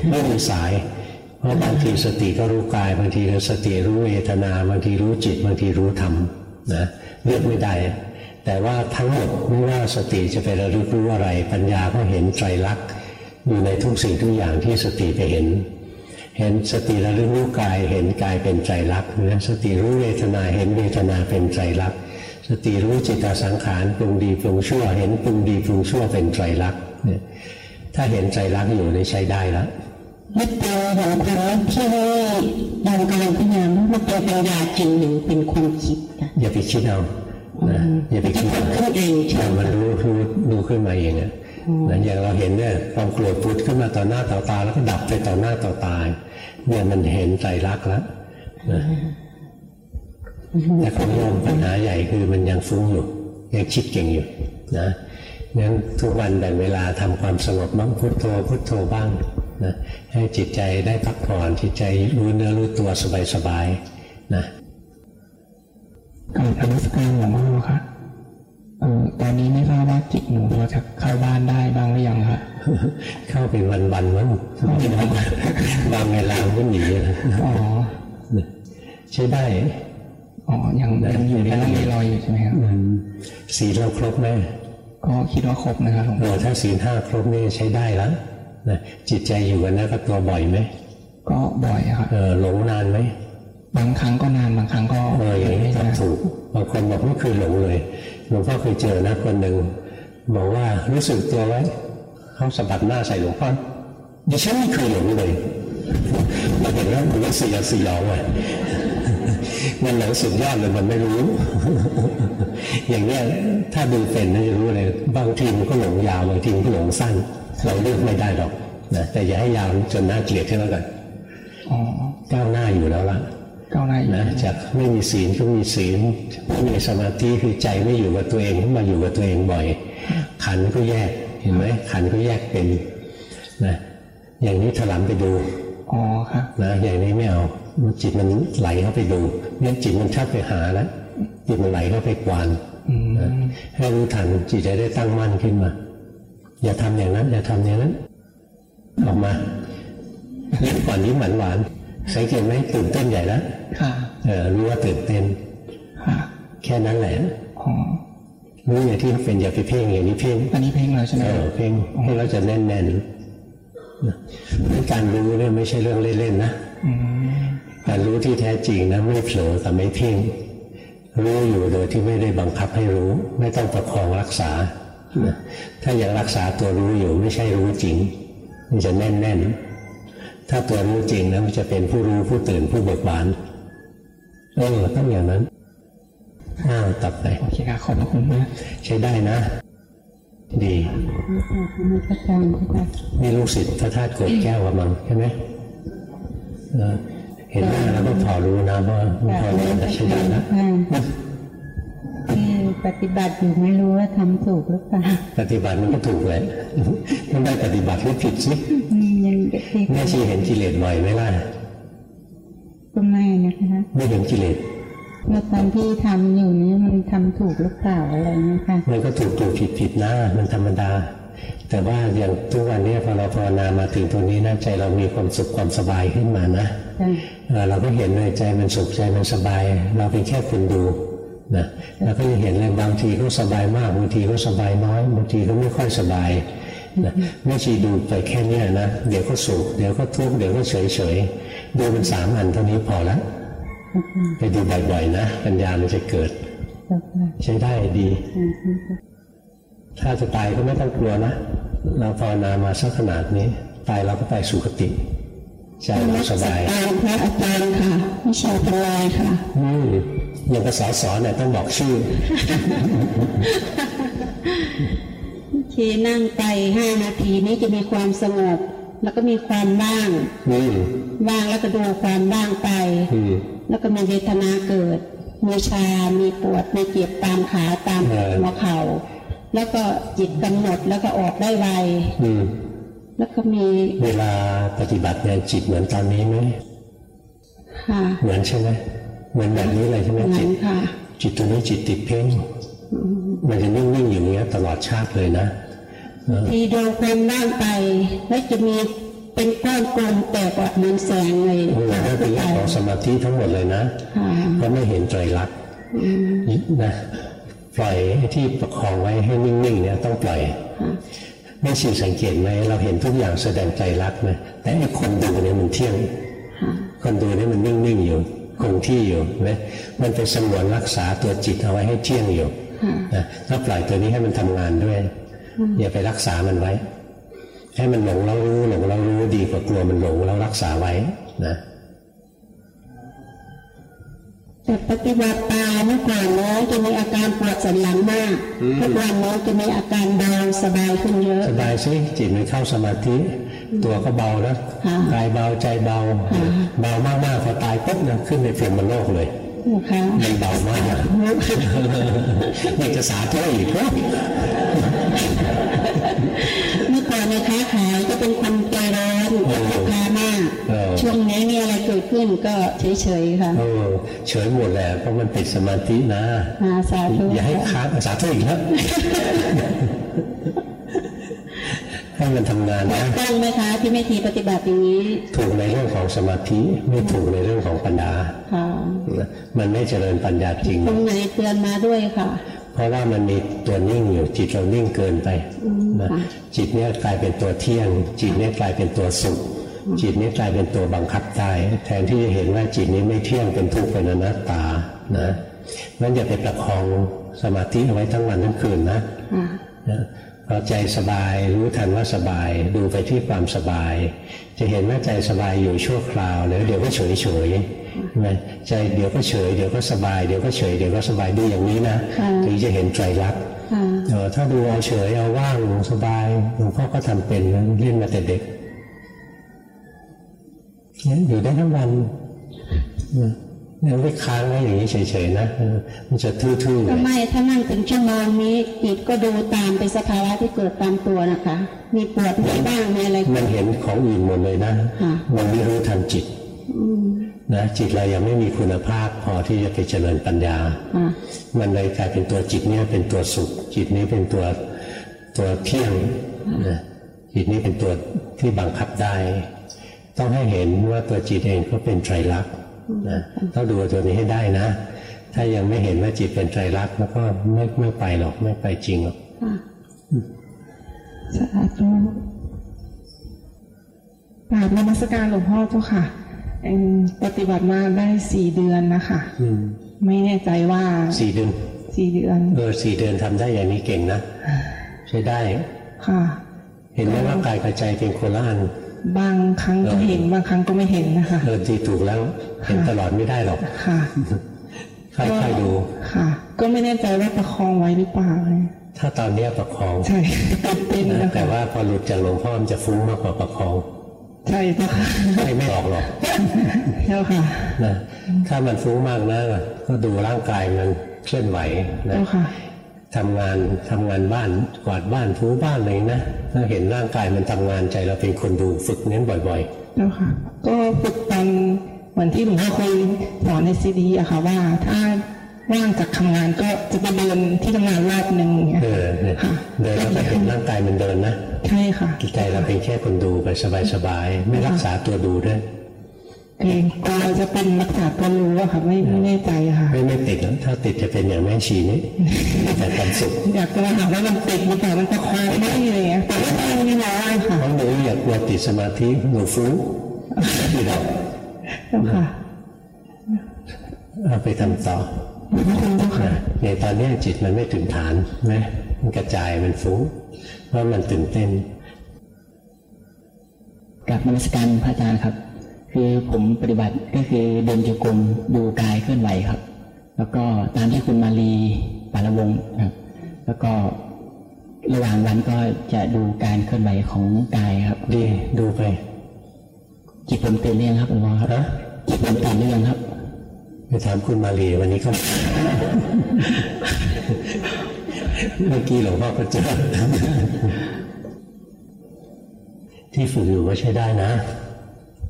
ไม่มีสาย เพราะบางทีสติก็รู้กายบางทีสติรู้เวทนาบางทีรู้จิตบางทีรู้ธรรมนะเลือกไม่ได้ แต่ว่าทั้งหมดไม่ว่าสติจะไประลึกรู้อะไร ปัญญาก็เห็นไตรลักษณ์อยู่ในทุกสิ่งทุกอย่างที่สติไปเห็น เห็นสติระลึกรู้กายเห็นกายเป็นไตรลักษณ์นะสติรู้เวทนาเห็นเวทนาเป็นไตรลักษณ์สติรู้จิตสังขารปรุงดีปรุงชั่ว เห็นปรุงดีปรุงชั่วเป็นไตรลักษณ์เนี่ยถ้าเห็นไตรลักษณ์อยู่นี่ใช้ได้แล้วไม่เจอของพระที่ยังกำลังพยายามว่าเป็นปัญญาจริงหรือเป็นความคิดค่ะอย่าไปคิดเอา นะอย่าไปคิดเอาขึ้นเองใช่แต่ไหมมันรู้รู้รู้ขึ้นมาเองอะนะอย่างเราเห็นเนี่ยความโกรธพุดขึ้นมาต่อหน้าต่อตา แล้วก็ดับไปต่อหน้าต่อตาเนี่ยมันเห็นไตรลักษณ์แล้วนะแต่ของโยมปัญหาใหญ่คือมันยังฟุ้งอยู่ยังคิดเก่งอยู่นะงั้นทุกวันแบ่งเวลาทำความสงบบ้างพุทโธพุทโธบ้างนะให้จิตใจได้พักผ่อนจิตใจรู้เนื้อรู้ตัวสบายๆนะ กับอนุสการหลวงพ่อครับเออตอนนี้ไม่ทราบว่าจิตหนูพอจะเข้าบ้านได้บ้างหรือยังครับเข้าเป็นวันๆมั้งบางเวลามันก็หนีนะอ๋อใช้ได้อ๋อยังยังอยู่ในร่องในรอยอยู่ใช่ไหมครับอืมศีลเราครบไหมก็คิดว่าครบนะครับหลวงเอพ่ออถ้าศีลห้าครบนี่ใช้ได้แล้วนะจิตใจอยู่กันนะกับตัวบ่อยไหมก็บ่อยครับเออหลงนานไหม บางครั้งก็นานบางครั้งก็เอออย่างนี้ไม่ทำนานถูกบางคนบอกไม่เคยหลงเลยหลวงพ่อเคยเจอนะคนหนึ่งบอกว่ารู้สึกตัวไว้เขาสะบัดหน้าใส่หลวงพ่อดิฉันไม่เคยหลงเลยเราเห็นแล้วมันก็เสียสยองอะมันหลังสุดยอดเลยมันไม่รู้ อย่างเนี้ยถ้าดูเป็นน่าจะรู้เลยบางทีมันก็หลงยาวบางทีมันก็หลงสั้น เราเลือกไม่ได้หรอกนะแต่อย่าให้ยาวจนน่าเกลียดขึ้นแล้วกันอ๋อก้าวหน้าอยู่แล้วล่ะ ก้าวหน้าอยู่นะจากไม่มีศีลก็มีศีลไม่มีสมาธิคือใจไม่อยู่กับตัวเองก็มาอยู่กับตัวเองบ่อย ขันธ์ก็แยกเห็นไหมขันธ์ก็แยกเป็นนะอย่างนี้ถลำไปดูอ๋อครับนะอย่างนี้ไม่เอาจิตมันไหลเข้าไปดูเนี่ยจิตมันชอบไปหาแล้วจิตมันไหลเข้าไปกวานอืมนะให้รู้ทันจิตจะได้ตั้งมั่นขึ้นมา อย่าทำอย่างนั้น อย่าทำอย่างนั้น ออกมายิ้มก่อนยิ้มหวานหวานๆ สังเกตไหมตื่นเต้นใหญ่แล้วค่ะเออรู้ว่าตื่นเต้นค่ะแค่นั้นแหละอ๋อรู้อย่างที่เป็นอย่าไปเพ่งอย่างนี้เพ่งอันนี้เพ่งแล้วใช่ไหมเออเพ่งเพ่งแล้วจะแน่นๆนะการรู้เนี่ยไม่ใช่เรื่องเล่นๆนะอืมการรู้ที่แท้จริงนะไม่เผลอกับไม่เพ่งรู้อยู่โดยที่ไม่ได้บังคับให้รู้ ไม่ต้องประคองรักษานะถ้ายังรักษาตัวรู้อยู่ไม่ใช่รู้จริง มันจะแน่นๆ ถ้าตัวรู้จริงนะมันจะเป็นผู้รู้ผู้ตื่นผู้เบิกบานเออต้องอย่างนั้นอ้าวต่อไปโอเคค่ะขอบพระคุณมากใช้ได้นะ ดีนมัสการค่ะนี่ลูกศิษย์พระธาตุโกดแก้วกับมังใช่ไหมเออเห็นหน้าแล้วก็พอรู้นะว่ามันพอรู้แต่ใช้ได้นะที่ปฏิบัติอยู่ไม่รู้ว่าทำถูกหรือเปล่า ปฏิบัติมันก็ถูกเลยต้องได้ปฏิบัติไม่ผิดสิ อืมยังเด็กแม่ชีเห็นกิเลสบ่อยไหมล่ะก็ไม่นะคะไม่เห็นกิเลสว่าตอนที่ทำอยู่นี้มันทำถูกหรือเปล่าอะไรเงี้ยค่ะมันก็ถูกถูกผิดผิดนะมันธรรมดา แต่ว่าอย่างทุกวันนี้พอเราภาวนามาถึงตรงนี้นะใจเรามีความสุขความสบายขึ้นมานะจ้ะเออเราก็เห็นเลยใจมันสุขใจมันสบาย เราเป็นแค่คนดูนะเราก็จะเห็นเลยบางทีก็สบายมากบางทีก็สบายน้อยบางทีก็ไม่ค่อยสบายนะ แม่ชีดูไปแค่เนี้ยนะ เดี๋ยวก็สุขเดี๋ยวก็ทุกข์เดี๋ยวก็เฉยเฉยๆดูเป็นสามอันเท่านี้พอแล้วไปดูบ่อยๆนะปัญญามันจะเกิดจ้ะค่ะใช้ได้ดีอืมอืมถ้าจะตายก็ไม่ต้องกลัวนะ เราภาวนามาสักขนาดนี้ ตายเราก็ไปสุคติใจเราสบายตามพระอาจารย์ค่ะวิชาพลายค่ะอืมอย่างภาษาสอนเนี่ยต้องบอกชื่อ ที่นั่งไปห้านาทีนี้จะมีความสงบ แล้วก็มีความว่างอืมว่างแล้วก็ดูความว่างไปอืมแล้วก็มีเวทนาเกิด มีชา มีปวด มีเจ็บตามขาตามเออหัวเข่า แล้วก็จิตกำหนดแล้วก็ออกได้ไวอืมแล้วก็มีเวลาปฏิบัติงานจิตเหมือนตอนนี้ไหมค่ะเหมือนใช่ไหมเหมือนแบบนี้เลยใช่ไหมเหมืจิอตนค่ะจิตตัวนี้จิตติดเพ่งมันจะนิ่งๆอยู่อย่างเงี้ยตลอดชาติเลยนะ เออทีดูความว่างไปแล้วจะมีเป็นก้อนกลมแตกออกเหมือนแสงเลยโอ้โหนั่นเป็นเรื่องของสมาธิทั้งหมดเลยนะค่ะเพราะไม่เห็นไตรลักษณ์นะปล่อยไอ้ที่ประคองไว้ให้นิ่งๆเนี่ยต้องปล่อยแม่ชีสังเกตไหมเราเห็นทุกอย่างแสดงใจรักนะแต่ไอ้คนดูเนี่ยมันเที่ยงคนดูเนี่ยมันนิ่งๆอยู่คงที่อยู่นะมันเป็นสมวนรักษาตัวจิตเอาไว้ให้เที่ยงอยู่นะถ้าปล่อยตัวนี้ให้มันทำงานด้วย อย่าไปรักษามันไว้ ให้มันหลงแล้วรู้หลงแล้วรู้ดีกว่ากลัวมันหลงแล้วรักษาไว้นะแต่ปฏิบัติตาเมื่อก่อนน้องจะมีอาการปวดสันหลังมากทุกวันน้องจะมีอาการเบาสบายขึ้นเยอะ สบายสิจิตมันเข้าสมาธิ ตัวก็เบาแล้วค่ะกายเบาใจเบา เบามากๆพอตายปุ๊บนะขึ้นในเฟรมโลกเลยนะคะมันเบามากอยากจะสาธุอีกเนอะ เมื่อก่อนในค้าขายก็เป็นคนใจร้อนลูกค้ามาก ช่วงนี้มีอะไรเกิดขึ้นก็เฉยๆค่ะเออเฉยหมดแหละเพราะมันติดสมาธินะอาสาธุอย่าให้ค้างสาธุอีกแล้วให้มันทำงานนะต้องไหมคะที่ไม่ทีปฏิบัติอย่างนี้ ถูกในเรื่องของสมาธิไม่ถูกในเรื่องของปัญญาค่ะมันไม่เจริญปัญญาจริงตรงไหนเตือนมาด้วยค่ะ เพราะว่ามันมีตัวนิ่งอยู่จิตเรานิ่งเกินไปนะค่ะจิตเนี่ยกลายเป็นตัวเที่ยง จิตเนี่ยกลายเป็นตัวสุข จิตเนี่ยกลายเป็นตัวบังคับได้แทนที่จะเห็นว่าจิตนี้ไม่เที่ยงเป็นทุกข์เป็นอนัตตานะงั้นอย่าไปประคองสมาธิเอาไว้ทั้งวันทั้งคืนนะค่ะนะพอใจสบายรู้ทันว่าสบายดูไปที่ความสบาย จะเห็นว่าใจสบายอยู่ชั่วคราวแล้วเดี๋ยวก็เฉยเฉยๆ ใช่ไหมใจเดี๋ยวก็เฉยเดี๋ยวก็สบายเดี๋ยวก็เฉยเดี๋ยวก็สบายดูอย่างนี้นะค่ะถึงจะเห็นไตรลักษณ์ค่ะเออถ้าดูเอาเฉยเอาว่างสบายหลวงพ่อก็ทำเป็นนะเล่นมาแต่เด็กเนี่ยอยู่ได้ทั้งวันเนี่ยเนี่ยไม่ค้างไว้อย่างนี้เฉยๆนะเออมันจะทื่อๆเลก็ยไม่ถ้านั่งถึงชั่วโมงนี้จิตก็ดูตามไปสภาวะที่เกิดตามตัวนะคะ มีปวดมีบ้างมีอะไรมันเห็นของอื่นหมดเลยนะค่ะมันไม่รู้ทันจิตอืม นะจิตเรายังไม่มีคุณภาพพอที่จะไปเจริญปัญญาค่ะมันเลยกลายเป็นตัวจิตเนี่ยเป็นตัวสุข จิตนี้เป็นตัวตัวเที่ยงนะจิตนี้เป็นตัวที่บังคับได้ ต้องให้เห็นว่าตัวจิตเองก็เป็นไตรลักษณ์นะต้องดูตัวนี้ให้ได้นะ ถ้ายังไม่เห็นว่าจิตเป็นไตรลักษณ์แล้วก็ไม่ไม่ไปหรอกไม่ไปจริงหรอกค่ะสาธุกราบนมัสการหลวงพ่อเจ้าค่ะเอ็ง ปฏิบัติมาได้สี่เดือนนะคะอืมไม่แน่ใจว่าสี่เดือนสี่เดือนเออสี่เดือนทำได้อย่างนี้เก่งนะใช้ได้ค่ะ เห็นไหมว่ากายกับใจเป็นคนละอันบางครั้งก็เห็นบางครั้งก็ไม่เห็นนะคะเออที่ถูกแล้ว เห็นตลอดไม่ได้หรอกค่ะค่อยๆดูค่ะ ก็ไม่แน่ใจว่าประคองไว้หรือเปล่าเลยถ้าตอนเนี้ยประคองใช่ตื่นเต้นนะนะแต่คะว่าพอหลุดจากหลวงพ่อมันจะฟุ้งมากกว่าประคอง ใช่เจ้าค่ะไม่ไม่ออกหรอกเจ้าค่ะนะถ้ามันฟุ้งมากนะก็ดูร่างกายมันเคลื่อนไหวนะเจ้าค่ะทำงานทำงานบ้านกวาดบ้านถูบ้านอะไรนะถ้าเห็นร่างกายมันทำงานใจเราเป็นคนดูฝึกเน้นบ่อยเจ้าค่ะ ก็ฝึกตอนเหมือนที่หลวงพ่อเคยสอนในซีดีอะค่ะว่าถ้าว่างจากทำงานก็จะไปเดินที่ทำงานรอบหนึ่งอย่างเงี้ยๆเออเนี่ยค่ะเดินแล้วก็เห็นร่างกายมันเดินนะ ใช่ค่ะใจเราเป็นแค่คนดูไปสบายๆไม่รักษาตัวดูด้วยเกรงกลัวจะเป็นรักษาตัวรู้อะค่ะไม่ไม่แน่ใจอะค่ะไม่ไม่ติดแล้วถ้าติดจะเป็นอย่างแม่ชีนี่แต่ความสุขอยากจะมาถามว่ามันติดหรือเปล่ามันประคองไม่อะไรเงี้ยแต่ว่าไม่ร้ายค่ะเพราะหนูอยากกลัวติดสมาธิหนูฟุ้งที่เราเจ้าค่ะเอาไปทำต่อขอบคุณเจ้าค่ะในตอนเนี้ยจิตมันไม่ถึงฐานไหมมันกระจายมันฟุ้ง เพราะมันตื่นเต้นกับนมัสการพระอาจารย์ครับ คือผมปฏิบัติก็คือเดินจงกรมดูกายเคลื่อนไหวครับ แล้วก็ตามที่คุณมาลีปาละวงศ์ครับแล้วก็ระหว่างวันก็จะดูการเคลื่อนไหวของกายครับดีดูไปจิตผมตื่นเรื่องครับหลวงพ่อครับฮะจิตผมตื่นเรื่องครับไปถามคุณมาลีวันนี้ก็เมื่อกี้หลวงพ่อก็เจอ ที่ฝึกอยู่ก็ใช้ได้นะ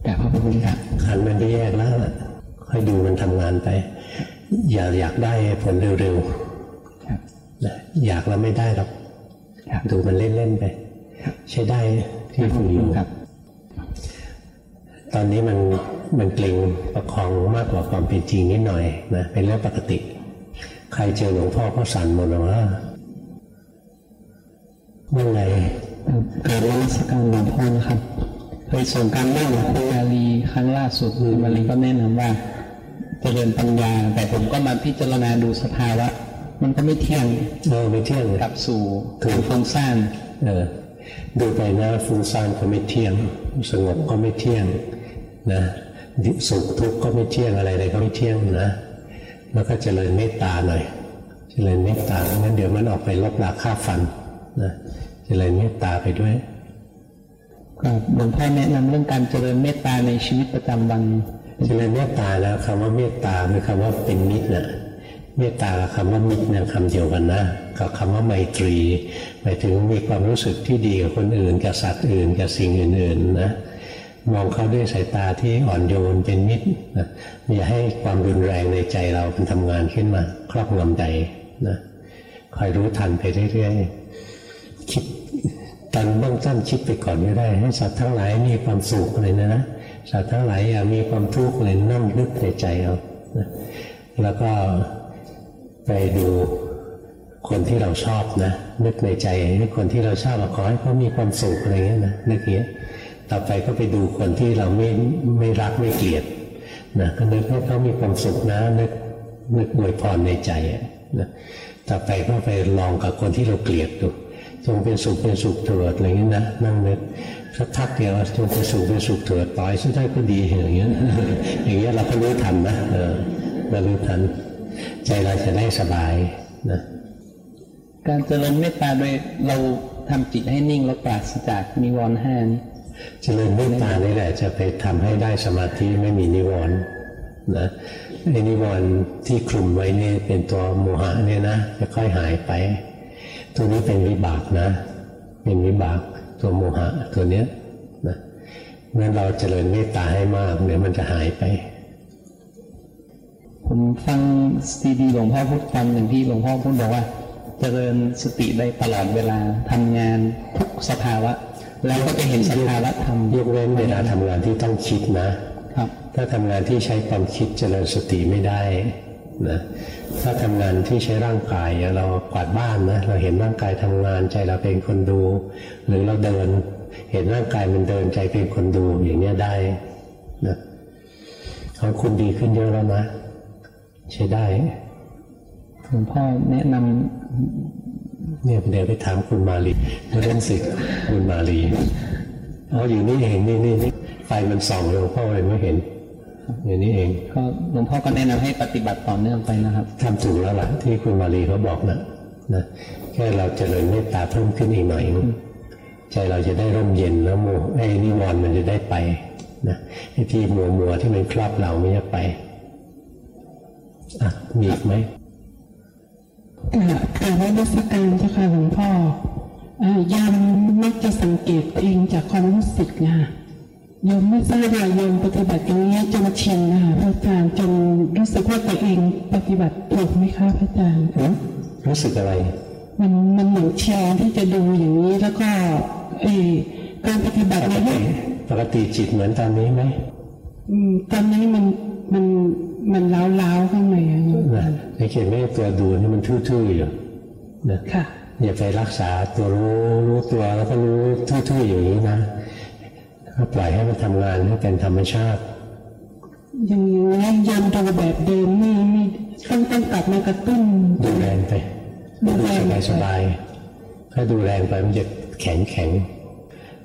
แต่พระพุทธครับขันธ์มันได้แยกแล้วล่ะค่อยดูมันทำงานไป อย่าอยากได้ผลเร็วครับๆนะอยากแล้วไม่ได้หรอกครับดูมันเล่นๆไป ใช้ได้ที่ฝึกอยู่ครับตอนนี้มันมันเกรงประคองมากกว่าความเป็นจริงนิดหน่อยนะเป็นเรื่องปกติ ใครเจอหลวงพ่อก็สั่นหมดเลยว่าเมื่อไง กราบนมัสการหลวงพ่อนะครับเคยส่งการบ้านของคุณมาลีครั้งล่าสุดคุณมาลีก็แนะนำว่าเจริญปัญญา แต่ผมก็มาพิจารณาดูสภาวะมันก็ไม่เที่ยงเออไม่เที่ยงกลับสู่ความฟุ้งซ่านเออดูไปนะฟุ้งซ่านก็ไม่เที่ยง สงบก็ไม่เที่ยงนะสุขทุกข์ก็ไม่เที่ยงอะไรเลยก็ไม่เที่ยงนะ แล้วก็เจริญเมตตาหน่อย เจริญเมตตาไม่งั้นเดี๋ยวมันออกไปลบราค่าฟันนะ เจริญเมตตาไปด้วยก็หลวงพ่อแนะนำเรื่องการเจริญเมตตาในชีวิตประจำวัน เจริญเมตตาแล้วคำว่าเมตตาคือคำว่าเป็นมิตรนะเมตตากับคำว่ามิตรเนี่ยคำเดียวกันนะกับคำว่าไมตรีหมายถึงมีความรู้สึกที่ดีกับคนอื่น กับสัตว์อื่น กับสิ่งอื่นๆนะมองเขาด้วยสายตาที่อ่อนโยนเป็นมิตรนะอย่าให้ความรุนแรงในใจเรามันทำงานขึ้นมา ครอบงำใจนะคอยรู้ทันไปเรื่อยๆ คิดตอนเบื้องต้นคิดไปก่อนก็ได้ ให้สัตว์ทั้งหลายมีความสุขเลยนะนะสัตว์ทั้งหลายอย่ามีความทุกข์เลยนั่งนึกในใจเอาแล้วก็ไปดูคนที่เราชอบนะนึกในใจให้คนที่เราชอบขอให้เขามีความสุขอะไรเงี้ยนะนึกเงี้ยต่อไปก็ไปดูคนที่เราไม่ไม่รักไม่เกลียดนะก็นึกให้เขามีความสุขนะนึกนึกอวยพรในใจนะต่อไปก็ไปลองกับคนที่เราเกลียดดู จงเป็นสุขเป็นสุขเถิดอะไรเงี้ยนะนั่งนึกสักพักเดียวจงเป็นสุขเป็นสุขเถิดต่อยสุดท้ายก็ดีอย่างเงี้ยอย่างเงี้ยเราก็รู้ทันนะเออเรารู้ทัน ใจเราจะได้สบายนะการเจริญเมตตาโดยเราทำจิตให้นิ่งแล้วปราศจากนิวรณ์ห้านี้เจริญเมตตานี่แหละ จะไปทำให้ได้สมาธิไม่มีนิวรณ์นะไอ้นิวรณ์ที่คลุมไว้นี่เป็นตัวโมหะเนี่ยนะจะค่อยหายไป ตัวนี้เป็นวิบากนะ เป็นวิบากตัวโมหะตัวเนี้ยนะเมื่อเราเจริญเมตตาให้มากเดี๋ยวมันจะหายไป ผมฟังซีดีหลวงพ่อพูดฟังหนึ่งที่หลวงพ่อพูดบอกว่า เจริญสติได้ตลอดเวลาทำงานทุกสภาวะ แล้วก็จะเห็นสภาวะธรรมยกเว้นเวลาทำงานที่ต้องคิดนะครับ ถ้าทำงานที่ใช้ความคิดเจริญสติไม่ได้ นะถ้าทำงานที่ใช้ร่างกายเรากวาดบ้านนะเราเห็นร่างกายทำงานใจเราเป็นคนดู หรือเราเดิน เห็นร่างกายมันเดินใจเป็นคนดูอย่างนี้ได้นะของคุณดีขึ้นเยอะแล้วนะ ใช้ได้หลวงพ่อแนะนำเนี่ยเดี๋ยวไปถามคุณมาลีเรื่องสิคุณมาลีอ๋ออยู่นี่เองนี่นี่นี่ไฟมันส่องหลวงพ่อเลยไม่เห็น อย่างนี้เองก็หลวงพ่อก็แนะนำให้ปฏิบัติต่อเนื่องไปนะครับทำถูกแล้วล่ะที่คุณมาลีเขาบอกนะนะแค่เราจเจริญเมตตาเพิ่มขึ้นอีกหน่อยใจเราจะได้ร่มเย็นแล้วโมไอ้นิวรณ์มันจะได้ไปนะไอ้ที่มัวมัวที่มันครอบเราไม่จะไปอะมีอีกไหมกราบนมัสการเจ้าค่ะหลวงพ่อยามมักจะสังเกตเองจากความรู้สึกนะ ยมไม่ทราบว่าโยมปฏิบัติอย่างนี้จนชินนะคะพระอาจารย์จนรู้สึกว่าตัวเองปฏิบัติถูกไหมคะพระอาจารย์รู้สึกอะไร มันมันเหมือนเชียที่จะดูอย่างนี้แล้วก็เอการปฏิบัตินี้ปกติจิตเหมือนตอนนี้ไหมอืมตอนนี้มันมันมันเล้าๆข้างในอย่างนี้นะในเขียนไม่ตัวดูนี่มันทื่อๆอยู่นะค่ะอย่าไปรักษาตัวรู้รู้ตัวแล้วก็รู้ทื่อๆอย่างนี้นะ ก็ปล่อยให้มันทำงานให้เป็นธรรมชาติ อย่างนี้ยันดูแบบเดิมนี่ไม่ต้องต้องกลับมากระตุ้นดูแรงไปดูสบายสบายถ้าดูแรงไปมันจะแข็งแข็ง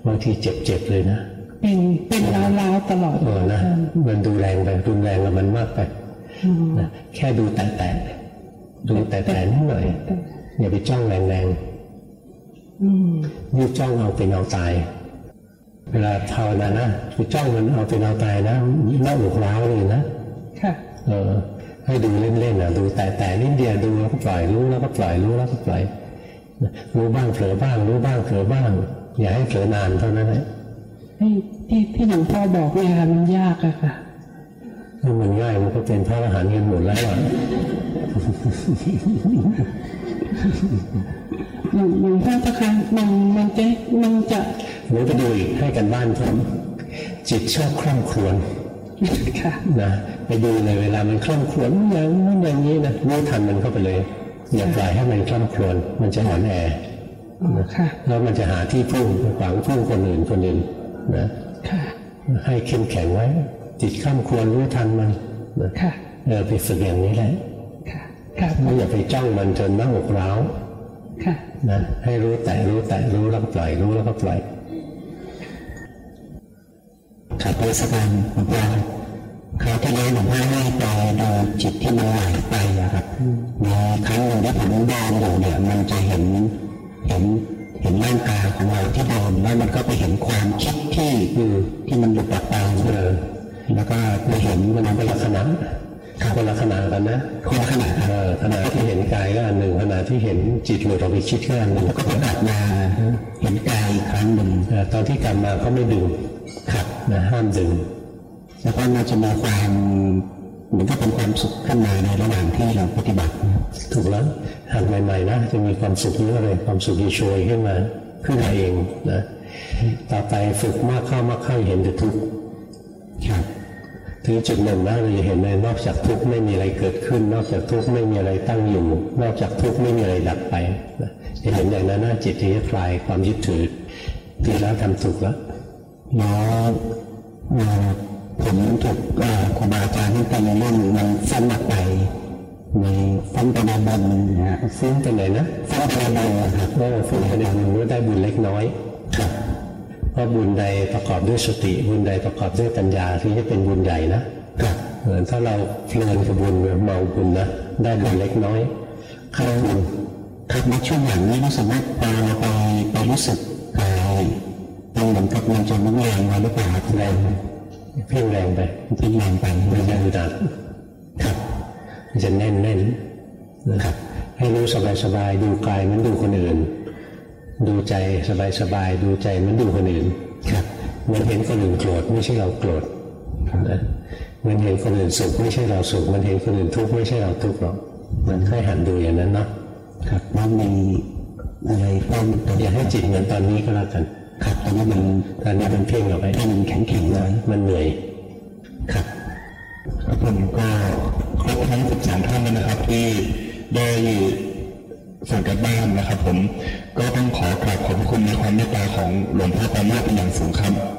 บางทีเจ็บเจ็บเลยนะเป็นเป็นล้าวๆตลอดเออนะมันดูแรงไปรุนแรงกับมันมากไปนะแค่ดูแตะๆดูแตะๆนิดหน่อยอย่าไปจ้องแรงๆนี่จ้องเอาเป็นเอาตาย เวลาภาวนานะไปจ้องมันเอาเป็นเอาตายนะเล่าหลุกล้าวเลยนะค่ะเออให้ดูเล่นๆนะดูแต่แต่นิดเดียวดูแล้วก็ปล่อยรู้แล้วก็ปล่อยรู้แล้วก็ปล่อยรู้บ้างเผลอบ้าง รู้บ้างเผลอบ้าง อย่าให้เผลอนานเท่านั้นแหละที่ที่หลวงพ่อบอกเนี่ยมันยากอะค่ะถ้ามันง่ายมันก็เป็นพระอรหันต์กันหมดแล้วอะ หลวงพ่อจะคะมันมันจะมันจะหนูไปดูอีกให้กันบ้านผมจิตชอบคล่องครวนนะไปดูเลยเวลามันคล่องครวนอย่างนั้นอย่างนี้นะรู้ทันมันเข้าไปเลย อย่าปล่อยให้มันคล่องครวนมันจะอ่อนแอแล้วมันจะหาที่พุ่งขวางพุ่งคนอื่นคนอื่นนะให้เข้มแข็งไว้ จิตข้ามควรรู้ทันมันนะเออไปฝึกอย่างนี้แหละ ไม่อย่าไปจ้องมันจนหน้าอกร้าวนะให้รู้แต่รู้แต่รู้แล้วก็ปล่อยรู้แล้วก็ปล่อยขับไปสการหลวงพ่อเขาที่แล้วหลวงพ่อให้ปล่อยดูจิตที่มันไหลไปอะครับในครั้งหนึ่งที่ผมเดินอยู่เนี่ยมันจะเห็นเห็นเห็นร่างกายของเราที่เดินแล้วมันก็ไปเห็นความคิดที่ที่มันหลุดออกไปแล้วก็ไปเห็นมันเป็นลักษณะ คนละขนาดกันนะคนละขนาดเออขนาดที่เห็นกายก็อันหนึ่งขนาดที่เห็นจิตหลุดออกไปคิดก็อันหนึ่งก็กลับมาเห็นกายอีกครั้งหนึ่งตอนที่กลับมาก็ไม่ดึงครับนะห้ามดึงแล้วก็น่าจะมีความเหมือนกับเป็นความสุขขึ้นมาในระหว่างที่เราปฏิบัติ ถูกแล้วหัดใหม่ๆนะจะมีความสุขเยอะเลยความสุขยีโชยขึ้นมาขึ้นมาเองนะต่อไปฝึกมากเข้ามากเข้าเห็นแต่ทุกข์ ถึงจุดหนึ่งนะเราจะเห็นเลยนอกจากทุกข์ไม่มีอะไรเกิดขึ้น นอกจากทุกข์ไม่มีอะไรตั้งอยู่ นอกจากทุกข์ไม่มีอะไรดับไปจะเห็นอย่างนั้นนะจิตจะคลายความยึดถือทีแล้วทำถูกแล้วแล้วผมถูกครูบาอาจารย์ที่เป็นเรื่องมันฟันหนักไปในฟันไปในบนนะฟุ้งไปไหนนะฟันไปในบนครับโอ้ฟุ้งไปในบนก็ได้บุญเล็กน้อย ครับเพราะบุญใดประกอบด้วยสติ บุญใดประกอบด้วยปัญญาที่จะเป็นบุญใหญ่นะครับถ้าเราเพลินกับบุญเมาบุญนะได้บุญเล็กน้อยเข้าบุญครับในช่วงหลังนี้เราสามารถไปไปไปรู้สึกกายเป็นเหมือนกับมันจะมุ่งแรงมาหรือเปล่าแรงเพ่งแรงไปเพ่งแรงไปมันจะอึดอัดครับมันจะแน่นแน่นนะครับให้รู้สบายสบายดูกายมันดูคนอื่น ดูใจสบายสบายดูใจมันดูคนอื่นครับมันเห็นคนอื่นโกรธไม่ใช่เราโกรธนะมันเห็นคนอื่นสุขไม่ใช่เราสุขมันเห็นคนอื่นทุกข์ไม่ใช่เราทุกข์หรอกมันค่อยหันดูอย่างนั้นเนาะครับมันมีอะไรต้องอย่าให้จิตเหมือนตอนนี้ก็แล้วกันครับตอนนี้มันตอนนี้มันเพ่งออกไปถ้ามันแข็งแข็งเลยมันเหนื่อยครับครับผมก็ครบทั้ง13ท่านแล้วนะครับที่ได้ ส่งกันบ้านนะครับผมก็ต้องขอกราบขอบพระคุณในความเมตตาของหลวงพ่อปราโมทเป็นอย่างสูงครับ